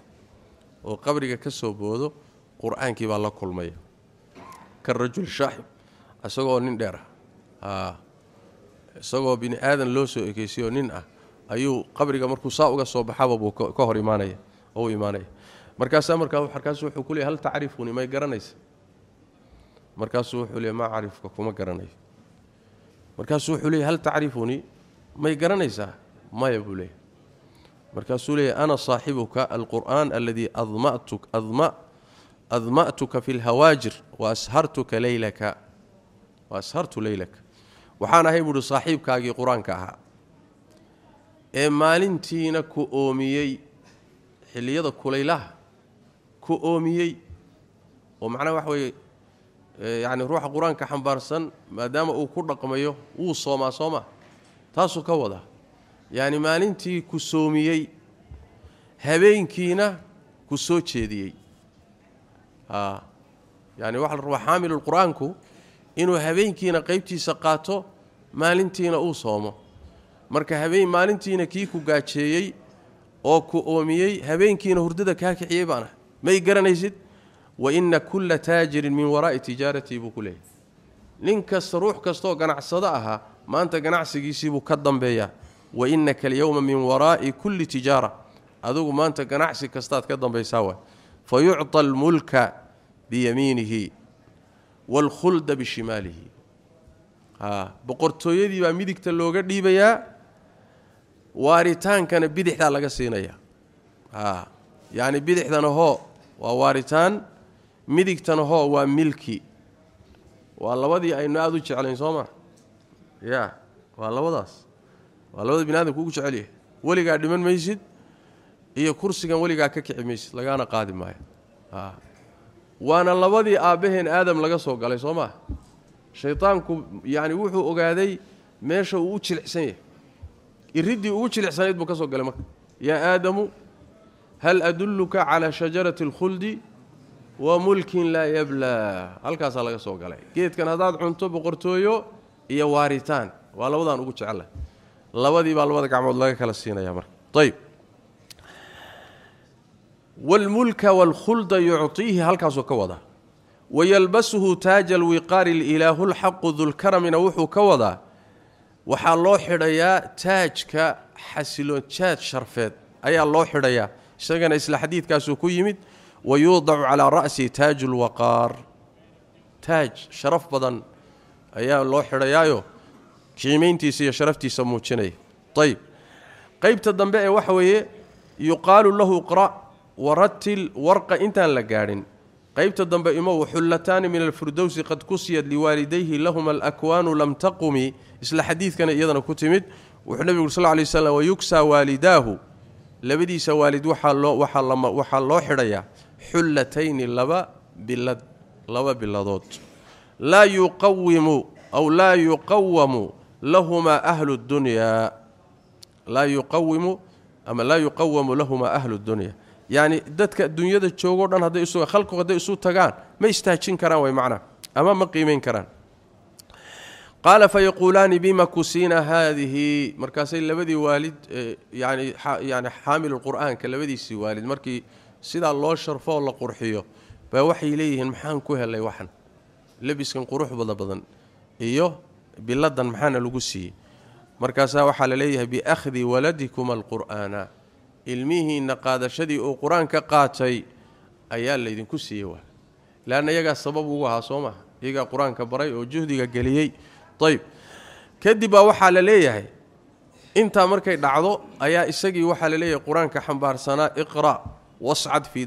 S1: oo qabriga ka soo boodo qur'aankii baa la kulmaya ka rajul shaaxib isagoo nin dheer ah. Isagoo bini aadan loo soo ekeysiyo nin ah ayuu qabriga markuu saa uga soo baxaba buu ka hor imaanaya u imaanaya markaasaa markaa markaasuu wuxuu ku leey hal tacrifuni may garanaysa markaasuu wuxuu leey maa carifka kuma garanayo markaasuu wuxuu leey hal tacrifunii may garanaysaa maya buu leeyahy markaasuu leeyahy ana saaxibuka alqur'aan aladii adma'tuka fi lhawaajir wa ashartuka leylaka wa ashartu leylaka waxaan ahay buuhi saaxiibkaagii qur-aanka ahaa ee maalintiina ku oomiyey xilliyada kulaylaha ku oomiyey oo macnaha waxa weeye yacni ruuxa qur'aanka xambaarsan maadaama uu ku dhaqmayo wuu soomaa sooma taasuu ka wadaa. Yacni maalintii ku soomiyey habeenkiina ku soo jeediyey. A yacni waxa la rabaa inuu habeenkiina qaybtiisa qaato maalintiina uu soomo. Marka habeen maalintiina kii ku gaajeeyey oo ku oomiyey habeenkiina hurdada kaa kixiyey baan ahay ما يقرنيسد وإن كل تاجر من وراء تجارتي بكله لنكس روح كستو قنعصدها ما أنت قنعسيسي بو كدنبيا وإنك اليوم من وراء كل تجارة. ادو ما أنت قنعسي كستات كدنبيسا فيعطى الملك بيمينه والخلد بشماله. ها بقرتويدي با ميدقته لوغه ديبيا واريتان كان بيدخدا لغا سينيا. ها يعني بيدخدا أنا هو waa waaritaan. Midigtana hoo waa milki. Waa labadii aynu aada u jeclayn soo maa ya waa labadaas. Waa labada bini ugu jecel yahay. Weligaa dhiman maysid iyo kursigan weligaa ka kici maysid. Lagaana qaadi maayo. Waana labadii aabbaheen aadam laga soo galay soo maa shaydaanku yacni wuxuu ogaaday meesha uu u jilicsan yahay. Iriddii ugu jilicsanayd buu ka soo galay marka. Yaa aadamu هل أدلك على شجرة الخلد وملك لا يبلى؟ هلكاسا لا سو غلى جيت كان هذا عنتو بقرتويو يا وارثان ولودان أو جعله لودي با لودا قامود لا كلا سينيا مر طيب. والملك والخلد يعطيه هلكاسو كودا ويلبسه تاج الوقار الإله الحق ذو الكرم نوحو كودا وحا لو خيديا تاجكا حسيلو تاج شرفيد أيا لو خيديا شغنا اسلا حديث كاسو كيمد ويوضع على راسي تاج الوقار. تاج شرف بدن. أيا لو كيمين كيمينتي سي شرفتي سموجني طيب. قيبت الدنبئه وحويه يقال له اقرأ ورتل ورقة انت لا غارين قيبت الدنبئه ما وحلتان من الفردوس قد كسيت لوالديه لهما الأكوان لم تقمي اسلا حديث كان يدنا كتيمد وحنبي صلى الله عليه وسلم ويكسى والداه. Labadiisa waalid waxaa loo xidhayaa xullatayni laba bilad laba biladood. Laa yuqawimu aw laa yuqawamu lahumaa ahlu dunyaa laa yuqawimu ama laa yuqawamu lahumaa ahlu dunya. Yacni dadka dunyada joogoo dhan hadday isu khalqigu hadday isu tagaan ma istaajin karaan way macnaa ama ma qiimayn karaan قال فيقولان بما كسينا هذه؟ مركاسي لبدي والد يعني يعني حامل القرآن كلبدي سي والد. مركي سدا الله شرفه ولا قرحيه. فوحي وحي ليه كوها كو هلي وحن. لبس كان قروح بلا بدن ايو بلدن محان لو سي مركاسا وحا ليه بأخذ ولدكم القرآن. علمه إن قاد شدي أو قرآن كقاتي. ايا ليدن كو سي وا لأن ايغا سبب اوغا سوما ايغا قرآن كبري وجهدي جهدي ayb kadib baa waxaa la leeyahay intaa markay dhacdo ayaa isagii waxaa la leeyahay qur'aanka xambaarsanaa iqra' wascad fii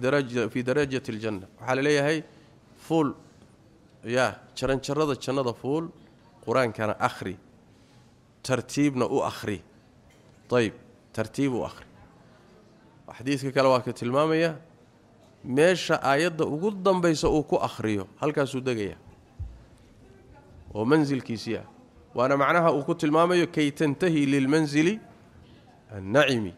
S1: darajati aljanna waxaa la leeyahay fuul ya jaranjarada jannada fuul qur'aankana akhri tartiibna u akhri. Ayb tartiib u akhri. Xadiidka kale waa ka tilmaamaya meesha aayadda ugu dambaysa uu ku akhriyo halkaasuu degaya oo mansilkiisii ah waana macnaha uu ku tilmaamayo kay tantahi lilmansili annacimi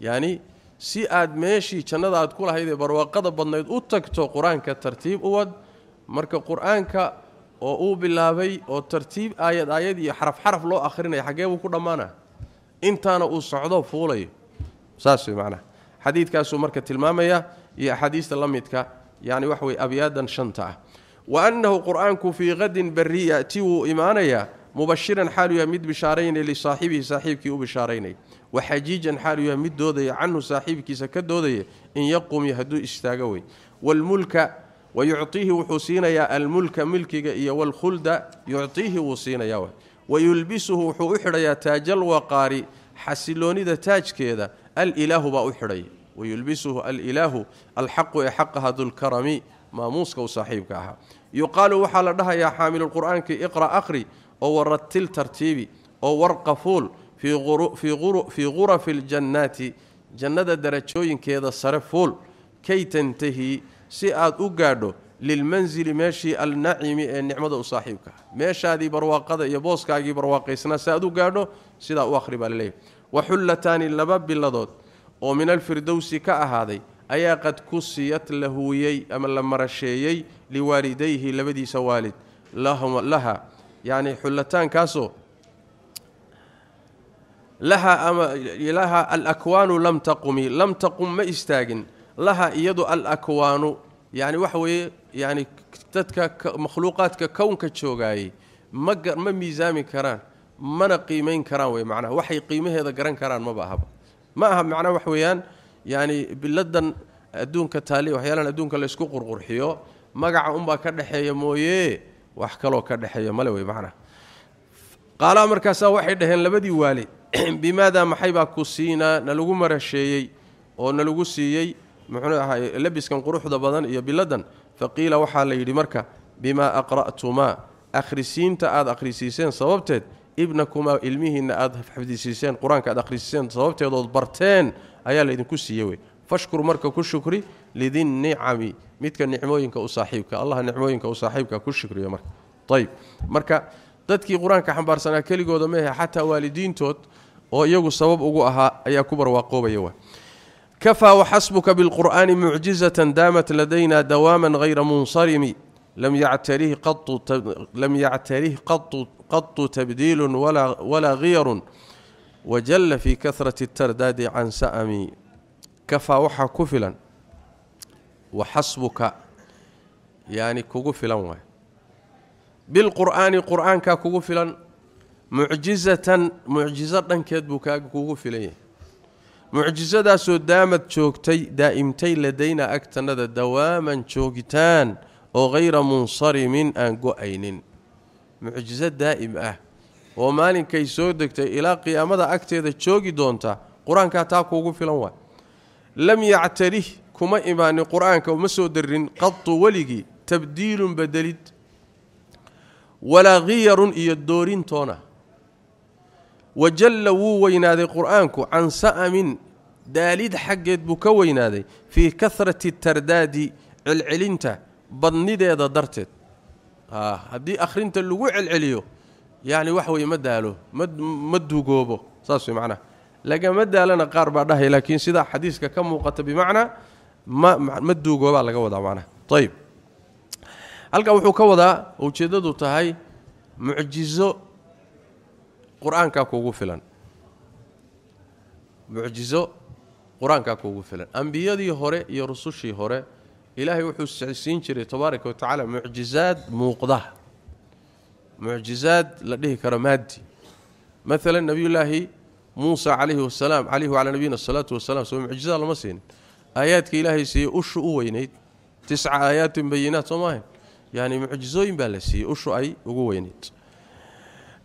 S1: yacni si aad meeshii jannada aad ku lahayd ee barwaaqada badnayd u tagto qur-aanka tartiib u wad marka qur-aanka oo uu bilaabay oo tartiib aayad aayad iyo xaraf xaraf loo akhrinaya xaggee buu ku dhammaana intaana uu socdo fuulayo saas wey macnaha xadiidkaasuu marka tilmaamaya iyo axaadiista la midka yani waxa weye abyaadan shanta ah وأنه قرانك في غد بري ياتي إيمانيا مبشرا حال يمد بشارين لصاحبه صاحبك وبشارين وحجيجا حال يمد دوده عنه صاحبك سكدوده إن يقوم يهدو إستاغوي. والملك ويعطيه حسين يا الملك ملكك يا والخلد يعطيه وحسين يا. ويلبسه وحخريا تاجل وقاري حسلوني ذا كذا الإله باوحري ويلبسه الإله الحق يحق هذا الكرم. Maamuuska u saaxiibka ahaa yuqaalu waxaa la dhahayaa xaamilulqur'aanki iqra' akhri oo waratil tartiibi oo warqa fuul fii gurafi aljannaati jannada darajooyinkeeda sare fuul kay tantahi si aad u gaadho lilmansili meeshii alnacimi ee nicmada u saaxiibka ah meeshaadii barwaaqada iyo booskaagii barwaaqaysnaa si aad u gaadho sidaa u akhri baa laleeyahy waxullataani laba biladood oo min alfirdowsi ka ahaaday أي قد كسيت له يي أما لما رشيي لوالديه لبدي سوالد. لهم لها. يعني حلتان كاسو. لها أم... لها الأكوان لم تقم. لم تقم ما استاغن لها يد الأكوان. يعني وحوي يعني تتك مخلوقات ككون جوغاي ما ما ميزامي كران. ما قيمين كران وي معناه. وحي قيمه هذا كران كران ما بها ما أهم معناه وحويان يعني yacni biladan adduunka taali waxyaalaan adduunka laysku qurqurxiyo magaca unbaa ka dhexeeya mooye wax kaloo ka dhexeeya male wey macnaha qaalaa markaasaa waxay dhaheen labadii waali bimaadaa maxay baa ku siinaa nalagu marasheeyey oo nalagu siiyey muxuu ahay labiskan quruxda badan iyo biladan faqiila waxaa la yidhi marka bimaa aqra'tumaa akhrisiinta aad akhrisiiseen sababteed ibnakumaa ilmihiinna aad xafdisiiseen qur-aanka aad akhrisiiseen sababteedood barteen ayaa laydinku siiye wey fashkur marka ku shukri lidinnicami midka nicmooyinka u saaxiibka allah nicmooyinka u saaxiibka ku shukriyo marka ayb marka dadkii qur-aanka xambaarsanaa keligooda mehe xataa waalidiintood oo iyagu sabab ugu ahaa ayaa ku barwaaqoobaya wa kafaa waxasbuka bilqur'aani mucjizatan daamat ladayna dawaaman hayra munsarimi lam yactarih qatu tabdiilu walaa khiyarun وجل في كثرة الترداد عن سأمي كفا وحا كفلا. وحسبك. يعني كغفلا بالقرآن قرآن كغفلا. معجزة معجزة كذبك بكا معجزة سدامت شوكتي دائمتي لدينا أكتنا دواما شوكتان. وغير منصري من أنقو معجزة دائمة أه. Oo maalinkay soo degtay ilaa qiyaamada agteeda joogi doonta qur-aankaa taa kuugu filan waay lam yactarih kuma imaanin qur-aanka uma soo darin qatu weligii tabdiilun bedelid walaa khiyarun iyo doorintoona wajalla wuu weynaaday qur-aanku can sa'amin daalid xaggeed buu ka weynaaday fii kahrati tardaadi celcelinta badnideeda darteed haddii akhrinta lagu celceliyo يعني وحو يمداله مد مدو غوبو صار في معناه. لقى مد لنا قرب ده لكن سدا حديث كم وقت بمعنى ما مدو غوبا على ودا معنا طيب. هلق وحو كودا وجيدته تهي معجزة. قرآن كاكو فيلان معجزة. قرآن كاكو فيلان انبيادي هوره يا رسولشي هوره إلهي وحوس سعسين جيري تبارك وتعالى معجزات موقده معجزات لديه كرماتي مثلا نبي الله موسى عليه السلام عليه وعلى نبينا الصلاة والسلام سوى معجزات لمسين آيات كالهي سي أشو وينيت تسع آيات بينات سماهن يعني معجزوين بالسي أشو أي أو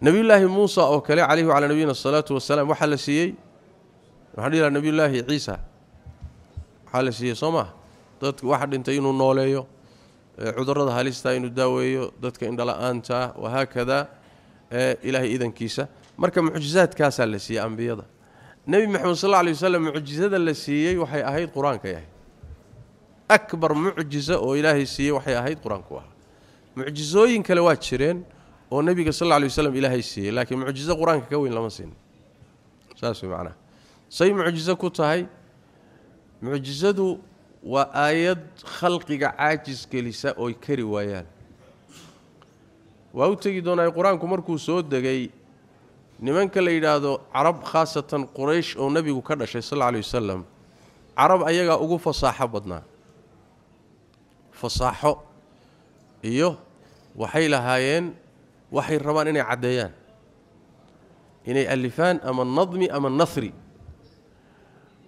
S1: نبي الله موسى وكله عليه وعلى نبينا الصلاة والسلام وحل سي وحل نبي الله عيسى. حل سي سما دت واحد انت انه نوليو. Cudurrada halistaa inuu daaweeyo dadka indhala-aanta wahaakada ilaahay idankiisa marka mucjizaadkaasaa la siiyey ambiyada. Nebi maxamed sal alla alay wasalam mucjizada la siiyey waxay ahayd qur'aankay ahayd akbar mucjiza oo ilaahay siiyey waxay ahayd qur'aanku ahaa. Kale waa jireen oo nebiga sal alla alay wasalam ilaahay laakiin mucjizo qur'aanka ka weyn lama siin. Saas way say mucjizo ku tahay mucjizadu waa aayad khalqiga caajis gelisa ooy kari waayaan. Waa u tegi doonaa qur'aanku markuu soo degay nimanka la yidhaahdo carab khaasatan quraysh oo nebigu ka dhashay sal alla alay wasalam carab ayagaa ugu fasaaxo badnaa. Fasaaxo iyo waxay lahaayeen waxay rabaan inay caddeeyaan. Inay alifaan ama nadmi ama nasri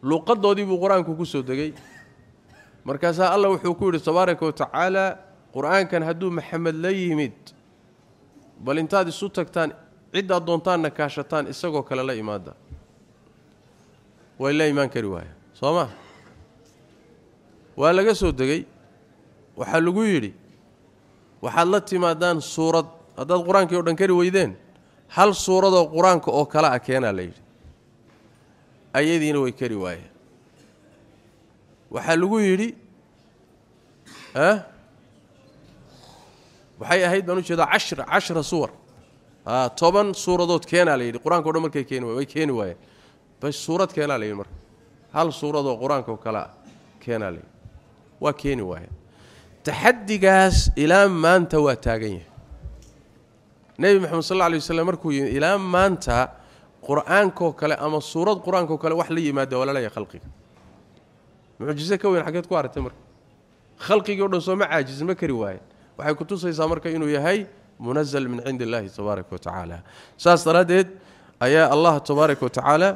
S1: luuqadoodii buu qur'aanku ku soo degay tacaala qur-aankan hadduu maxamed la yimid bal intaad isu tagtaan ciddaad doontaanna kaashataan isagoo kale la imaada way la imaan kari waaya soo ma waa laga soo degay waxaa lagu yidhi waxaad la timaadaan suurad haddaad qur-aankii o dhan kari weydeen hal suuradoo qur-aanka oo kale ah keenaa la yidhi ayadiina way kari waayeen waxaa lagu yidhi waxay ahayd baan ujeedaa cashra cashra suwar toban suuradood keenaa la yidhi qur-aanka o dhan markay keeni way keeni waayeen bas suurad keenaa la yidhi marka hal suuradoo qur-aanka oo kale ah keenaa la yidhi waa keeni waayeen taxadigaas ilaa maanta waa taagan yahay nebi moxamed sal alla alay waslem markuu yimi ilaa maanta qur-aankoo kale ama suurad qur-aankao kale wax la yimaada waa lalaya khalqiga mucjize ka weyn xaggeed ku aragtay marka khalqigii o dhan sooma caajis ma kari waayen waxay ku tusaysaa marka inuu yahay munazal min cindi illaahi tabaaraka wa tacaala saas daraaddeed ayaa allah tabaaraka wa tacaala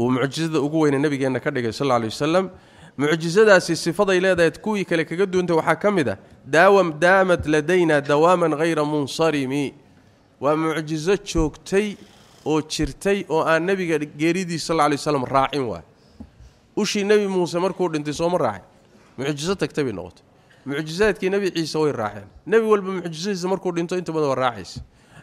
S1: uu mucjisada ugu weyne nabigeenna ka dhigay sal alay wasalam mucjisadaasi sifaday leedahay kuwii kale kaga duwantay waxaa ka mid ah daawam daamat ladayna dawaaman hayra munsarimi waa mucjiso joogtay oo jirtay oo aan nebiga geeridiis sal lay waslam raacin waay وشي نبي موسى مركو دنتي سو مراعي معجزتك تبي نقطه معجزاتك نبي عيسى وي راحين نبي ولا معجزه مركو دنتو انت بدو راحيس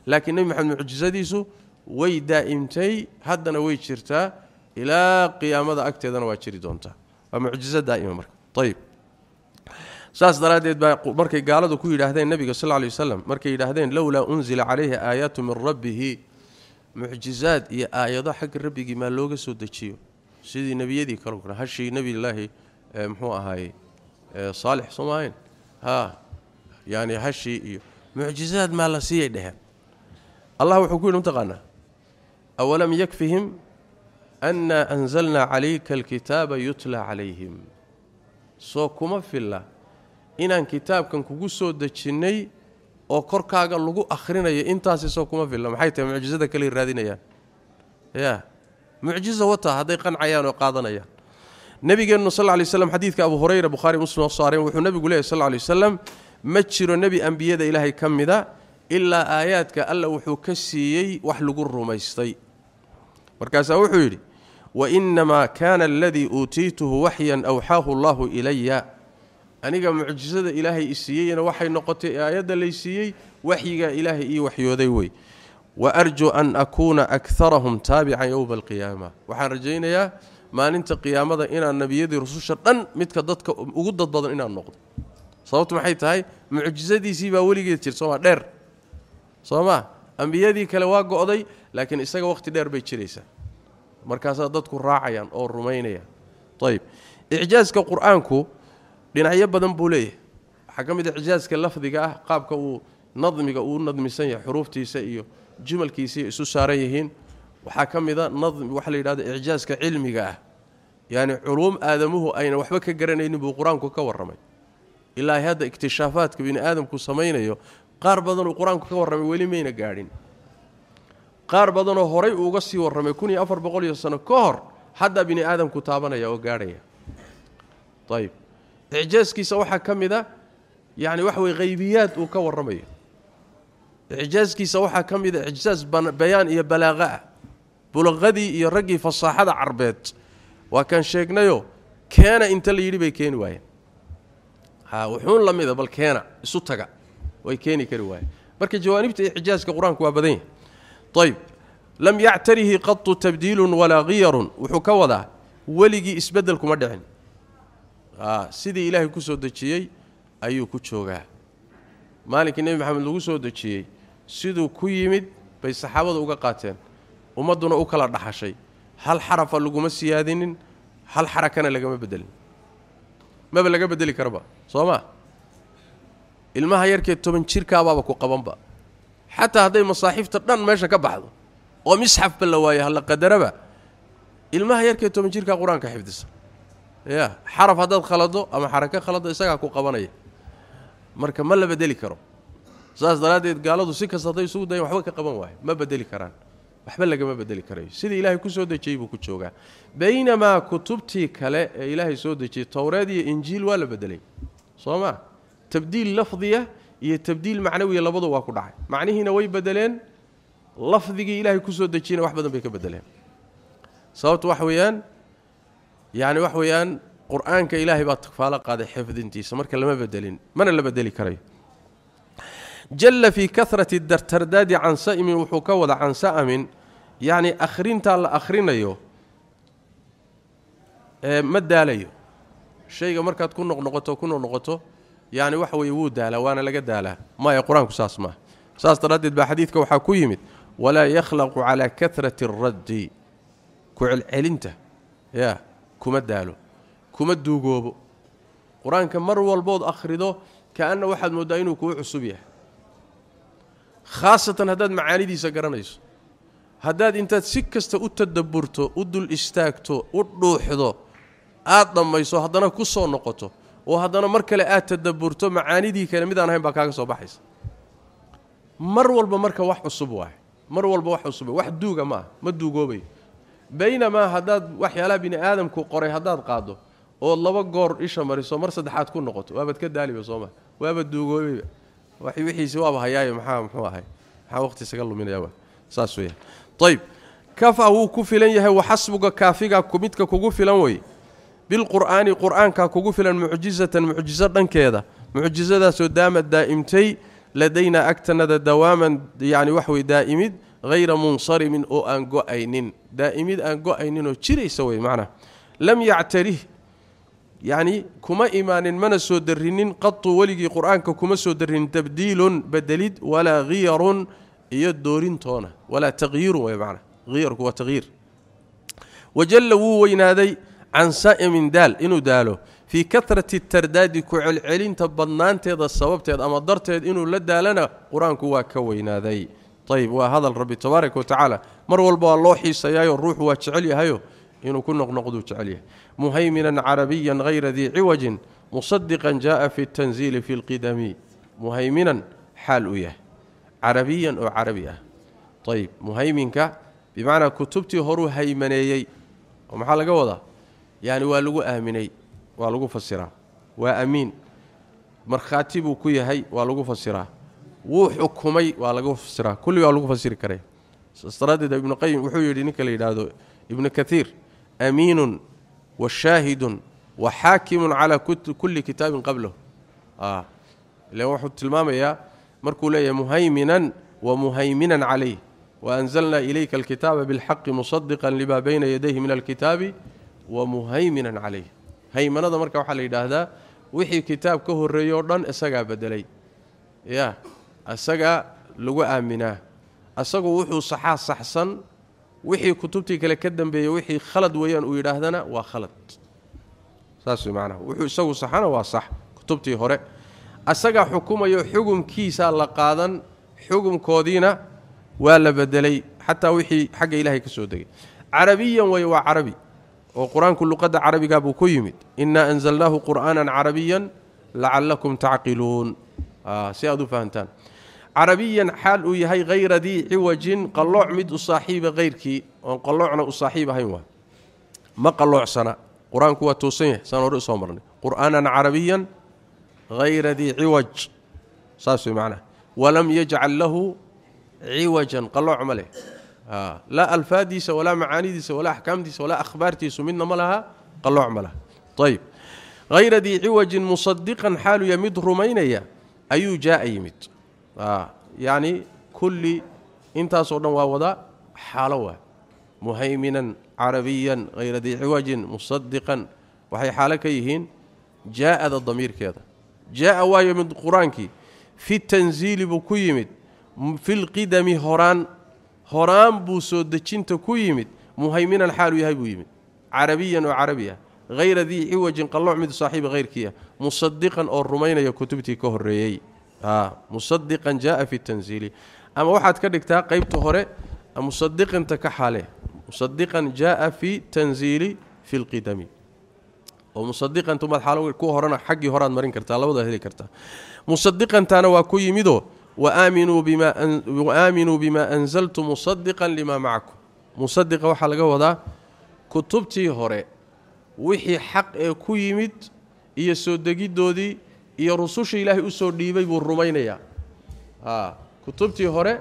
S1: لكن نبي محمد معجزاتي سو وي دائمتي هدنا وي جيرتا إلى قيامة اكتدنا وا جيري دونتا. فمعجزة دائمة مرك طيب. ساس دراديت باي مركي قالدو كو يراهدين النبي صلى الله عليه وسلم. مركي يراهدين لولا أنزل عليه آيات من ربه. معجزات يا ايات حق ربي ما لوغة سو sidii nebiyadii kale hashii nebillaahi muxuu ahaaye saalix soo maahayn ha yaani hashii iyo mucjizaad maa la siiyay dheheen allah wuxuu ku yidhi mataqaanaa awalam yakfihim annaa anzalnaa calayka alkitaaba yutla calayhim soo kuma filla inaan kitaabkan kugu soo dejinnay oo korkaaga lagu akhrinayo intaasi soo kuma filla maxay tahay mucjisada kale raadinayaan ya mucjiza wata hadday qancayaan oo qaadanayaan nabigeennu sal lay slam xadiidka abu hurayra bukhaari muslim oo saareen wuxuu nebigu leeyahy sal lay wasalam ma jiro nebi ambiyada ilaahay ka mida ilaa aayaadka alla wuxuu ka siiyey wax lagu rumaystay markaasaa wuxuu yidhi wainamaa kaana aladii uutiituhu waxyan awxaahu allahu ilaya aniga mucjisada ilaahay i siiyeyna waxay noqotay aayadda lay siiyey waxyigaa ilaahay ii waxyooday wey وأرجو أن أكون أكثرهم تابعا يوم القيامة. وحان يا ما انت قيامة إن النبيدي رسول شرطن ميدك ددك اوو دد بدن أن نوقد صوت ما هي تهي معجزتي سي با وليي جير سوما دهر سوما انبيدي كلا وا قوداي لكن اسا وقت دهر بي جيريسا markaas dadku raaciyan oo rumaynaya tayib ijaazka quraanku dhinacyo badan buu leeyahay xagga mid ijaazka lafdiga ah qaabka uu nadmiga uu nadmisan yahay xuruuftiisa iyo jumalkiisaiyo isu saaran yihiin waxaa ka mid a nadm waxaa la yidhahda icjaaska cilmiga ah yacni culuum aadamuhu ayna waxba ka garanaynin buu qur-aanku ka warramay ilaahay hadda ikhtishaafaadka bini aadamku samaynayo qaar badanuu qur-aanku ka warramay weli mayna gaadhin qaar badanoo horay uuga sii warramay kun iyo afar boqol iyo sano ka hor haddaa bini aadamku taabanaya oo gaadhaya ayib icjaaskiisa waxaa ka mid a yacni waxa weye haybiyaad uu ka warramayo إعجاز كي سوحا كم إذا إعجاز بيان يا بلاغة. بلغدي يا رقي فصاحة عربيت. وكان شيغنايو كان إنت اللي يري بي كين واين ها وحون لميده بل كينا إسو وي كيني كري واين برك جوانبتي إعجازك قرآنك وا بدين طيب لم يعتره قط تبديل ولا غير. وحكودا ولغي إسبدل كما دخين آه سيدي إلهي كوسو دجيي أيو كو جوغا مالك النبي محمد لوغو سو دجيي. Siduu ku yimid bay saxaabadu uga qaateen ummadduna u kala dhaxashay hal xarafa laguma siyaadinin hal xarakana lagama bedelin maba laga bedeli karaba soo maa ilmaha yarkee toban jirkaabaaba ku qabanba xataa hadday masaaxiifta dhan meesha ka baxdo oo misxafba la waayo halla qadaraba ilmaha yarkee toban jirkaa qur-aanka xifdisa ya xaraf haddaad khalado ama xarako khalado isagaa ku qabanaya marka ma la bedeli karo saas daraaddeed gaaladu si kasta hadday isugu dayan waxba ka qaban waayo ma bedeli karaan waxba lagama bedeli karayo sidii ilaahay ku soo dejiyey buu ku joogaa baynamaa kutubtii kale ee ilaahay soo dejiyey towreed iyo injiil waa la bedelay soo ma tabdiil lafdiya iyo tabdiil macnawiya labadu waa ku dhacay macnihiina way bedeleen lafdigii ilaahay ku soo dejiyeyna wax badan bay ka bedeleen sababtu waxa weeyaan yacni wax weeyaan qur-aanka ilaahay baa takfaalo qaaday xifdintiisa marka lama bedelin mana la bedeli karayo جل في كثرة الدرترداد عن سائم وحوكا عن سائم. يعني أخرين تال أخرين أيو إيه مدى علي الشيء مركا تكون نغطة وكون نغطة يعني وحو يوود دالة وأنا لقد دالة ما يا قرآن كساس ما. ساس تردد بحديثك وحاكو يمت ولا يخلق على كثرة الرد. كعل علنت يا كمد دالو. كمد دوغوبو. قرآن مر والبوض أخرده. كأن واحد مدينه كوي عصبيه خاصة هداد معاني دي سقرانيس. هداد انت سكست أو تدبرتو أو دل استاكتو أو دوحدو آت نميسو هدانا كسو نقطو. و هدانا مركلة آت تدبرتو معاني دي كلمة دانا هين باكاك سو بحيس. مرول بمركة واحد الصبوة مرول بواحد الصبوة واحد دوغة ما ما دوغو بي. بينما هداد وحي على بني آدم كو قري هداد قادو. والله بقور إيش مريسو مرسد حاتكو نقطو. وابد كدالي بسوما. وابد دوغو بي. وحي وحي جوابها ياي محام محواهي حوقتي سقلو من ياوه ساسوية طيب. كفا هو كفي يهي وحسبك كافيك كميتك كوكفي وي. بالقرآن قرآن كوكفي معجزة معجزة لن كيدا. معجزة دا سو دام الدائمتي لدينا أكتنا دا دواما يعني وحوي دائمي غير منصري من أو أنقو أينين. دائمي أنقو أينين وشيري سوي معنا. لم يعتريه يعني كما إيمان من سو درينين قد ولي قرآن كما سو درين تبديل بدليد ولا غير يدورين تونه ولا تغيير وهي معنى غير هو تغيير. وجل وينادي عن سائم دال انه داله في كثرة الترداد كعل علين تبنان تيضا السبب تيضا أما الدر تيض إنو لدى لنا قرآن كوا كوينا ذي طيب وهذا الرب تبارك وتعالى. مروا البوى الله حيث يايو الروح واتعليه هايو. إنو كن نقضو تعليه مهيمنا عربيا غير ذي عوج مصدقا جاء في التنزيل في القدم. مهيمنا حال إيه عربيا أو عربية. طيب مهيمنك بمعنى كتبتي هرو هيمنيي. وما خا لغا يعني وا لغو آمني وا فسرا. وا أمين. مرخاتب كو يحي وا فسرا. وحكومي حكمي فسرا. كل وا لغو فسر كره ابن قيم وحي هو كالي نكلي ابن كثير. أمين. وشاهد وحاكم على كل كتاب قبله. آه. لو حط المامه يا مركو لي مهيمنا ومهيمنا عليه. وأنزلنا إليك الكتاب بالحق مصدقا لما بين يديه من الكتاب ومهيمنا عليه. هيمنة ده مركو حل يداه ده وخي كتاب كهريو دن اسغا بدلي. يا. اسغا لو امنه اسغو وخصو صحا صحسن. Wixii kutubtii kale ka dambeeyey wixii khalad weeyaan uu yidhaahdana waa khalad saas wey macnaha wuxuu isagu saxana waa sax kutubtii hore isagaa xukumayo xugumkiisaa la qaadan xugumkoodiina waa la bedelay xataa wixii xagga ilaahay ka soo degay carabiyan way waa carabi oo qur-aanku luqadda carabigaa buu ku yimid innaa anzalnaahu qur'aanan carabiyan lacallakum tacqiluun si aad u fahantaan عربيا حال يهي غير ذي حوج قلوع مد صاحب غيرك وقلوعنا صاحب هي ما قلوع سنة. قرآن كو توسين سنة رؤس عمرني قرانا عربيا غير ذي عوج. ساسوي معنا. ولم يجعل له عوجا. قلوع عمله آه. لا الفادي ولا معانيس ولا أحكام ديس ولا اخبارتي سمنا ملها قلوع عمله طيب. غير ذي عوج مصدقا حال يمد رمينيا. اي جاء يمد. Yacni kulli intaasoo dhan waa wada xaalo waa muhayminan carabiyan hayra dii ciwajin musadiqan waxay xaalo ka yihiin jaa'ada damiirkeeda jaaa waayo mid qur-aankii fi tanziili buu ku yimid fi lqidami horaan horaan buu soo dejinta ku yimid muhayminan xaaluu yahay buu yimid carabiyan oo carabi ah hayra dii ciwajin qallooc mid saaxiiba hayrkiiah musadiqan oo rumaynaya kutubtii ka horreeyey ها مصدقا جاء في التنزيل. أما واحد كدغتا قيبته هره مصدق انت كحاله مصدقا جاء في تنزيل في القدم. ومصدقا أنتم الحاله الكو هرنا حقي هران مرين كرتا لوده هدي كرتا. مصدقا تانا أنا واكو يميدو وآمنوا بما أن... وآمنوا بما أنزلت مصدقا لما معكم. مصدق waxaa ودا كتبتي kutubti hore حق xaq ee ku yimid iyo iyo rususha ilaahay u soo dhiibay buu rumaynayaa. Kutubtii hore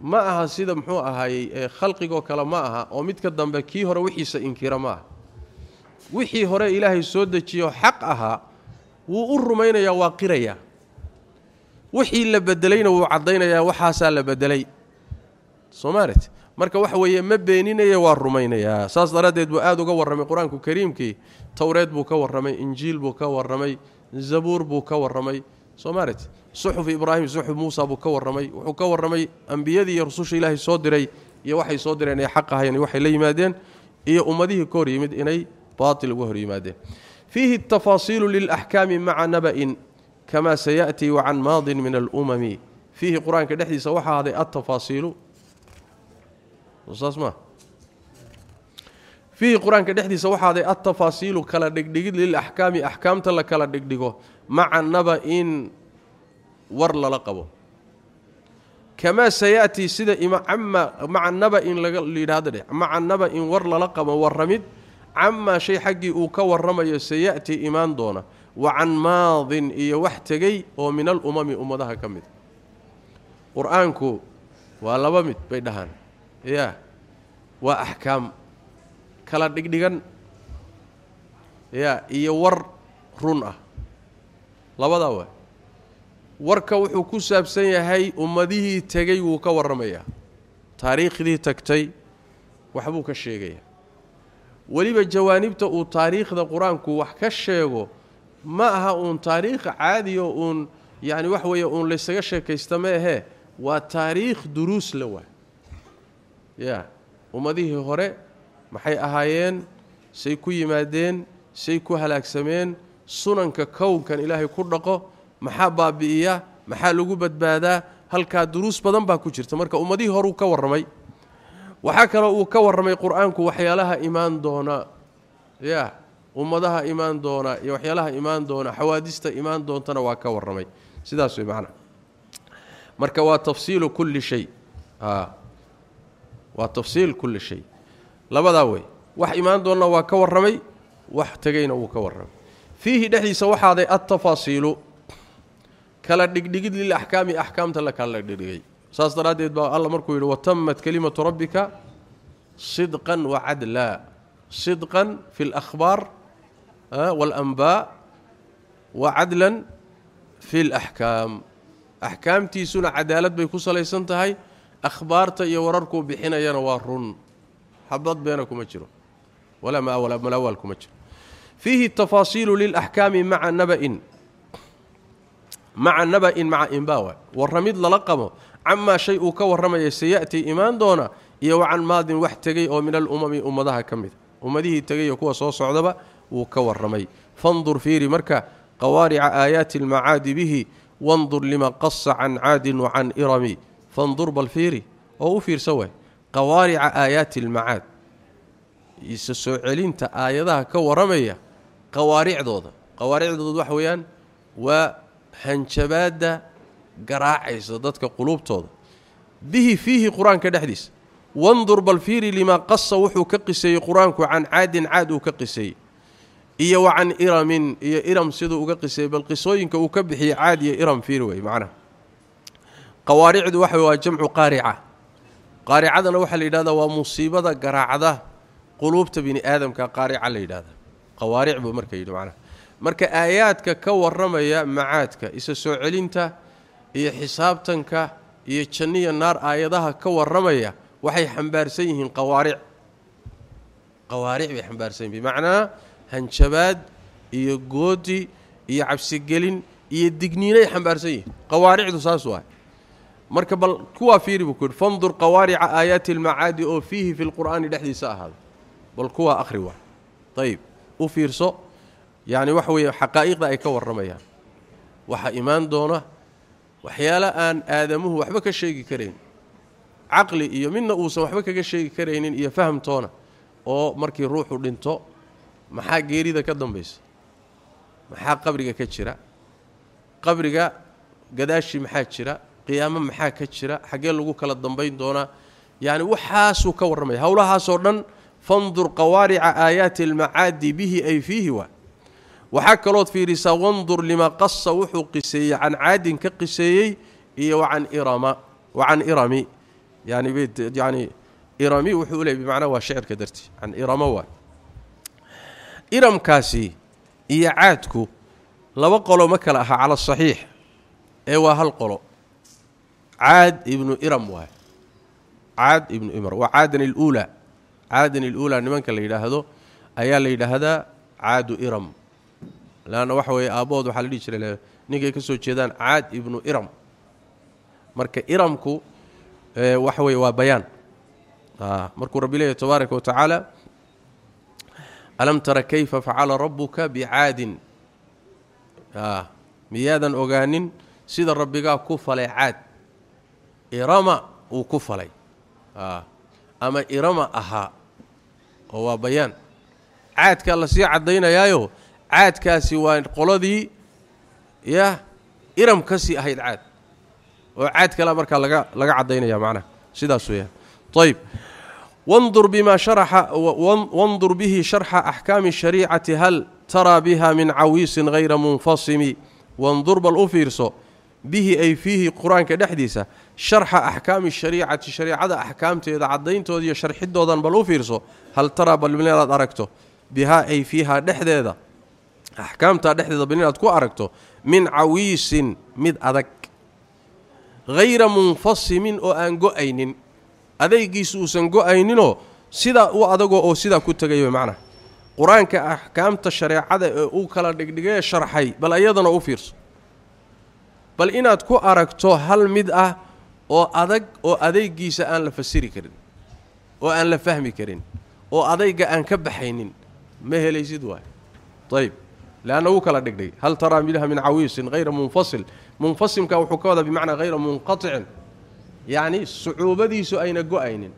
S1: ma aha sida muxuu ahaayey khalqigoo kale ma aha oo midka dambe kii hore wixiisa inkira ma aha. Wixii hore ilaahay soo dejiyo xaq ahaa wuu u rumaynayaa waa qirayaa wixii la bedelayna wuu caddaynayaa waxaasaa la bedelay. Soomaalit marka waxa weeye ma beeninaya waa rumaynayaa. Saas daraaddeed buu aada uga warramay qur'aanku kariimkii towreed buu ka warramay injiil buu ka warramay زبور بو كورمي. سومارت صحف إبراهيم صحف موسى بو كورمي. وحو كورمي انبيياد يا رسول الله سو ديراي يا وحي سو ديراي إني حق هاي إني وحي ليمادين اي امدي كوري يمد إني باطل وهري مادين فيه التفاصيل للأحكام مع نبأ كما سيأتي وعن ماض من الأمم. فيه قرآن كدحيسه وحا هذه التفاصيل. أستاذ ما؟ Fiihi qur-aanka dhexdiisa waxaa haday altafaasiilu kala dhigdhigid lilaxkaami axkaamta la kala dhigdhigo maca naba-in war lala qabo kamaa sayatii sida ama maca naba-in laga yidhaahdo dheh maca naba-in war lala qabo warramid camaa shay xaggii uu ka warramayo sayatii imaan doona wa can maadin iyo wax tegey oo min alumami ummadaha ka mid qur-aanku waa laba mid bay dhahaan yaa waa axkaam kala dhigdhigan yaa iyo war run ah labadaa waa warka wuxuu ku saabsan yahay ummadihii tegey wuu ka warramayaa taariikhdii tagtay waxbuu ka sheegayaa weliba jawaanibta uu taariikhda qur-aanku wax ka sheego ma aha uun taariikh caadiyo uun yacni wax weeye uun laysaga sheekaysta ma ahee waa taariikh duruus la waa yaa ummadihii hore maxay ahaayeen? Say ku yimaadeen? Say ku halaagsameen sunanka kownkan ilaahay ku dhaqo? Maxaa baabi'iya? Maxaa lagu badbaadaa? Halkaa duruus badan baa ku jirta. Marka ummadihii horuu ka warramay. Waxaa kaloo uu ka warramay qur'aanku waxyaalaha imaan doona. Ya ummadaha imaan doona iyo waxyaalaha imaan doona xawaadista imaan doontana waa ka warramay. Sidaas way macnaa marka waa tafsiilu kulli shay. Waa tafsiil kulli shay labadaa wey wax imaan doonna waa ka warramay wax tegeyna wuu ka warramay fiihi dhexdiisa waxaaday adtafaasiilu kala dhigdhigid lilaxkaami axkaamta la kala dhigdhigay saas daraaddeed baa alla markuu yidhi watamat kelimatu rabbika sidqan wacadlaa sidqan fi اlakhbaar waalanbaa wa cadlan fi اlaxkaam axkaamtiisuna cadaalad bay ku salaysan tahay akhbaarta iyo wararkuu bixinayana waa run حبط بينكم مجرو ولا ما ولا من أولكم مجرو فيه التفاصيل للأحكام مع نبأ. مع نبأ مع إنباء. والرميد للقمة. عما شيء كورمي سيأتي إيمان دونا. يو وعن ماض وحتغي أو من الأمم امدها كميد امدي تغي كو سو سوده وكورمي فانظر في مركه قوارع آيات المعاد به. وانظر لما قص عن عاد وعن إرمي. فانظر بالفيري أو فير سوى. قوارع آيات المعاد. يسسوعلينتا كو كوارميا قوارع دودا قوارع دود واخ ويان وحنجبادا قراعي صدتك قلوبتود به فيه قرآن كدحديس. وانظر بالفير لما قص وحو كقسي. قرآنك عن عاد عاد كقسي اي وعن إرم اي إرم سدو أو قسي بل قسوينك أو عاد يا إرم فيروي. معناه قوارع دود واخ جمع قارعة. Qaaricadana waxaa la yidhahdaa waa musiibada garaacda quluubta bini aadamka qaarica la yidhahda qawaaric buu marka yidhi macnaha marka aayaadka ka warramaya macaadka isa soo celinta iyo xisaabtanka iyo janniya naar aayadaha ka warramaya waxay xambaarsan yihiin qawaaric qawaaric bay xambaarsan yihin bimacnaa hanjabaad iyo goodi iyo cabsigelin iyo digniinay xambaarsan yihiin qawaaricdu saas waay marka bal kuwaa fiiri buu ku yidhi fandur qawaarica aayaati almacaadi oo fiihi fi lqur'aani dhexdiisa ahaada bal kuwaa akhri waay ayib u fiirso yacni waxa weeye xaqaa'iqda ay ka warramayaan waxaa imaan doona waxyaalo aan aadamuhu waxba ka sheegi karayn caqli iyo midna uusan waxba kaga sheegi karaynin iyo fahamtoona oo markii ruuxu dhinto maxaa geerida ka dambaysa maxaa qabriga ka jira qabriga gadaashii maxaa jira qiyaamo maxaa ka jira xaggee lagu kala dambayn doonaa yacni waxaasuu ka warramaya howlahaasoo dhan fandur qawaarica aayaati almacaadi bihi ay fiihi waa waxaa kalood fiirisaa wandur limaa qasa wuxuu qiseeyey can caadin ka qiseeyey iyo wacan irama wacan irami yani yani irami wuxuu leey bimacnaa waa shicirka darti can irama waa iramkaasi iyo caadku laba qolo ma kala aha cala saxiix ee waa hal qolo waa caadan iluulaa caadan iluulaa nimanka la yidhaahdo ayaa la yidhaahdaa caadu iram leanna waxa weeye aabbahood waxaa la dhihi jiray ninkay ka soo jeedaan caad ibnu iram marka iramku waxa weeye waa bayaan markuu rabbi leeyahy tabaaraka wa tacaala alam tara kayfa facala rabbuka bicaadin miyaadan ogaanin sida rabbigaa ku falay caad إرما وكفلي. آه. أما إرما أها. هو بيان. عاد كالله سي عدينا يا يو عاد كاسي وين قلدي. يا إرم كاسي أهي العاد وعاد كالله مركا لقا لقا عدينا يا معنا. سيدا سويا. طيب. وانظر بما شرح وانظر به شرح أحكام الشريعة. هل ترى بها من عويس غير منفصم؟ وانظر بالأوفيرسو به أي فيه قرآن كدحديثة sharxa axkaami shariicati shariicada axkaamteeda cadayntooda iyo sharxidoodan bal u fiirso hal taraa bal inaad aragto bihaa ay fiihaa dhexdeeda axkaamtaa dhexdeeda bal inaad ku aragto min cawiisin mid adag hayra munfasimin oo aan go-aynin adaygiisu uusan go-ayninoo sidaa u adagoo oo sidaa ku tegaya macnaha qur-aanka axkaamta shareecada ee uu kala dhigdhigee sharxay bal iyadana u fiirso bal inaad ku aragto hal mid ah oo adag oo adaygiisa aan la fasiri karin oo aan la fahmi karin oo adayga aan ka baxaynin ma helaysid waay? Ayb leanna wuu kala dhigdhigay. Hal taraa minha min cawiisin hayra munfasil. Munfasimka wuxuu ka wadaa bimacnaa hayra munqaticin. Yacni sucuubadiisu ayna go'aynin.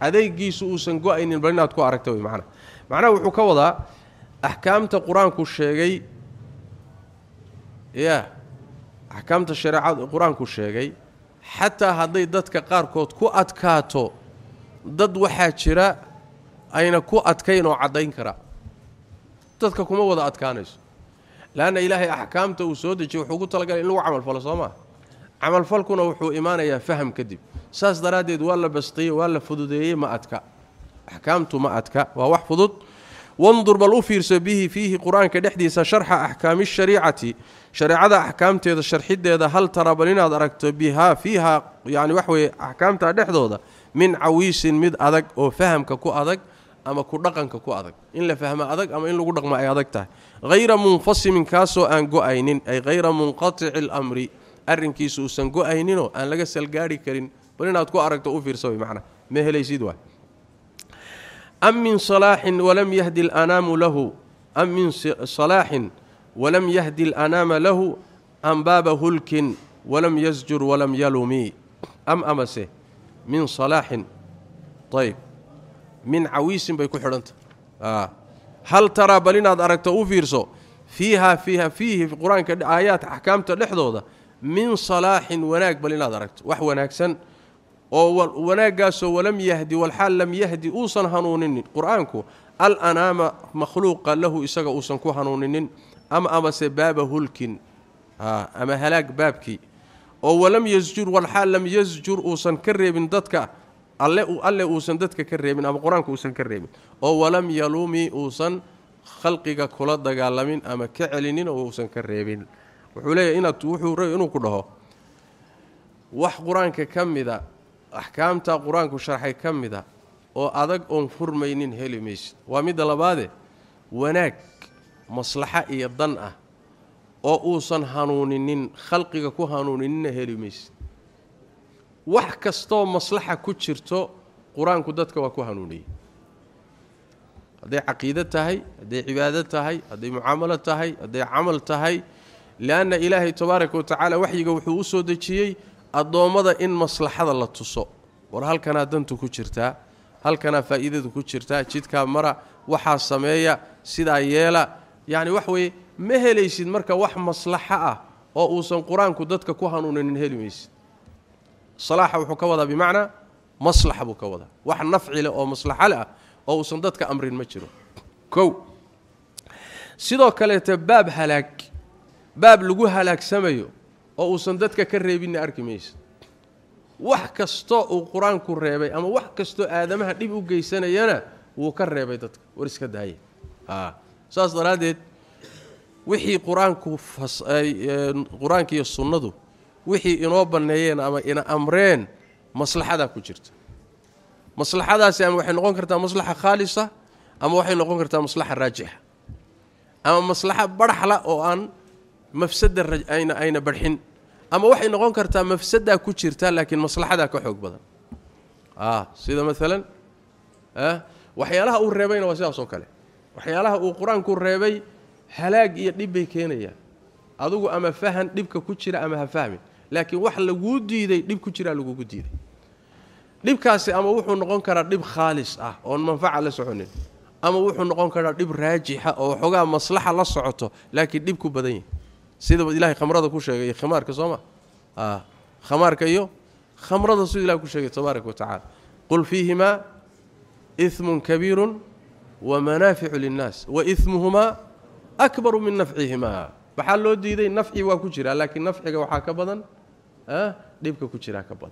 S1: Adaygiisu uusan go'aynin bal inaad ku aragta wey macnaha macnaha wuxuu ka wadaa axkaamta qur'aanku sheegay ya axkaamta shareecada qur'aanku sheegay حتى هذي ددك قاركود كو أتكاتو. دد وحا أين كو ادكينو عدين كرا. ددك كوما ودا ادكانيس لأن إلهي احكامته وسودجي و خوغو تلغال ان لو عمل فلا سوما عمل فلكنا و إيمان يا فهم كدب. ساس دراديد ولا بسطي ولا فدودي ما أتكا. أحكام تو ما أتكا. و وح وانظر بالوفير سبيه فيه قرآن كدحدي شرح أحكام الشريعة. Shareecada axkaamteeda sharxideeda hal tara bal inaad aragto bihaa fiihaa yani wax weeye axkaamta dhexdooda min cawiisin mid adag oo fahamka ku adag ama ku dhaqanka ku adag in la fahmo adag ama in lagu dhaqmo ay adag tahay hayra munfasimin kaasoo aan go-aynin ay hayra munqatici alamri arrinkiisu uusan go-ayninoo aan laga salgaari karin bal inaad ku aragto u fiirsa macnaa ma helaysid waay am min salaaxin walam yahdi alanaamu lahu am min salaaxin ولم يهدي الأنام له أم باب هلك ولم يزجر ولم يلومي. أم أمسه؟ من صلاح. طيب. من عويس بيكو خرنت آه. هل ترى بلين اد ارغت أو فيها فيها فيه في القرآن آيات احكامته لخدوده من صلاح وناك بلين اد ارغت وح وناكسن أو وناكاس ولم يهدي والحال لم يهدي. أوسن هنونن قرآنكو. الأنام مخلوق له اسغه أوصا كو هنونن ama amase baaba hulkin ama halaag baabkii oo walam yasjur walxaal lam yasjur uusan ka reebin dadka alle alle uusan dadka ka reebin ama qur-aanka uusan ka reebin oo walam yalumi uusan khalqiga kula dagaalamin ama ka celinin oo uusan ka reebin wuxuu leeyahy inaad wuxuu rab inuu ku dhaho wax qur-aanka ka mida axkaamta qur-aanku sharxay ka mida oo adag oon furmaynin heli maysid waa midda labaade wanaag maslaxa iyo dan ah oo uusan hanuuninin khalqiga ku hanuuninina heli maysid wax kastoo maslaxa ku jirto qur-aanku dadka waa ku hanuuniyey hadday caqiido tahay hadday cibaado tahay hadday mucaamalo tahay hadday camal tahay lianna ilaahay tabaaraka wa tacaala waxyiga wuxuu u soo dejiyey addoommada in maslaxada la tuso war halkanaa dantu ku jirtaa halkanaa faa'iidadu ku jirtaa jidkaa mara waxaa sameeya sidaa yeela yacni wax weeye ma helaysid marka wax maslaxo ah oo uusan qur'aanku dadka ku hanuuninin heli maysid. Salaaxa wuxuu ka wadaa bimacnaa maslaxa buu ka wadaa. Wax nafci leh oo maslaxo leh ah oo uusan dadka amrin ma jiro. Kow sidoo kaleeta baab halaag baab lagu halaagsamayo oo uusan dadka ka reebinna arki maysid. Wax kastoo uu qur'aanku reebay ama wax kastoo aadamaha dhib u geysanayana wuu ka reebay dadka war iska daaya saas daraaddeed wixii qur-aanku qur-aanka iyo sunnadu wixii inoo banneeyeen ama ina amreen maslaxadaa ku jirta maslaxadaasi ama waxay noqon kartaa maslaxa khaalisa ama waxay noqon kartaa maslaxa raajixa ama maslaxa barxla oo aan mafsada ayna ayna barxin ama waxay noqon kartaa mafsadaa ku jirta laakiin maslaxadaa ka xoog badan sida maalan waxyaalaha uu reebayna waa sidaas oo kale waxyaalaha uu qur'aanku reebay halaag iyo dhib bay keenayaan. Adugu ama fahan dhibka ku jira ama ha fahmin laakiin wax laguu diiday dhib ku jiraa lagugu diiday. Dhibkaasi ama wuxuu noqon karaa dhib khaalis ah oon manfaca la soconin ama wuxuu noqon karaa dhib raajixa oo waxoogaa maslaxa la socoto laakiin dhib badan yahi sida ilaahay khamrada ku sheegay khimaarka sooma khamaarka iyo khamrada siduu ilah ku sheegay tabaaraka wa tacala qul fiihimaa ismun kabiirun ومنافع للناس وإثمهما أكبر من نفعهما. بحال لو ديدي نفعي وا لكن نفعي وا حكا بدن ها؟ ديبك كجيره كبدن.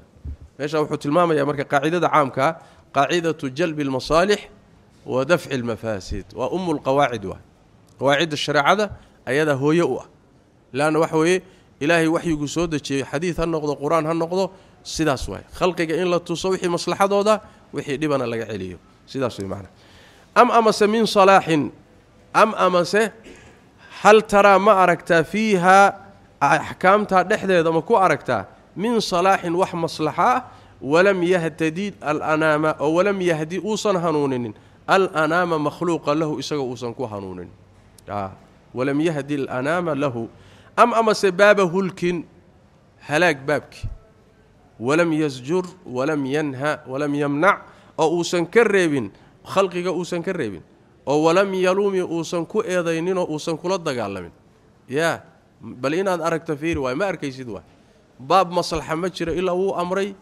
S1: ماشي و حوت يا مركه قاعدة عامه قاعدة جلب المصالح ودفع المفاسد. وأم القواعد وا. قواعد الشريعة ايدا هويو لأن وحوي إيه؟ إلهي وحي يسو دجي حديث هنقضه قرآن هنقضه سيدا وا خلقك إن لا توسو وحي مصلحتوده وحي ديبنا لا عليو سيدا وي معناه أم أمس من صلاح؟ أم أمس؟ هل ترى ما اركتا فيها احكامتها دخده ما كو اركتا من صلاح وح مصلحه ولم يهتدي الأنام أو لم يهدي أوسن هنونن. الأنام مخلوق له اسغه أوسن كو هنونن. آه. ولم يهدي الأنام له. أم أمس باب لكن هلاك بابك. ولم يزجر ولم ينهى ولم يمنع أو أوسن كريبن. Khalqiga uusan ka reebin oo walam yalumi uusan ku eedayninoo uusan kula dagaalamin yaa bal inaad aragta fiiri waay ma arkaysid waay baab maslaxa ma jiro ilaa wuu amray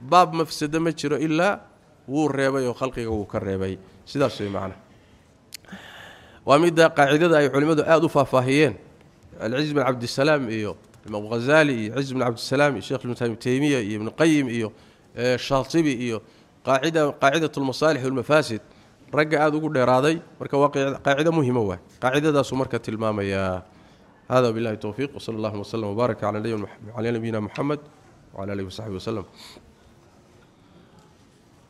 S1: baab mafsado ma jiro ilaa wuu reebay oo khalqiga wuu ka reebay sidaas way macnaha waa midda qaacidada ay culimmadu aada u faahfaahiyeen alciz bin cabdisalaam iyo imaam hazaali iyo ciz bin cabdisalaam iyo shekh ibnu taymiya iyo ibnu qayim iyo shaatibi iyo qaacida qaacidat lmasaalix walmafaasid ragga aada ugu dheeraaday marka waa qaacido muhima waay qaacidadaasuu marka tilmaamayaa hada billahi towfiiq wsala allahuma wslm wbaarak cala nabiyina muxamed wcala alihi wasaxbi waslem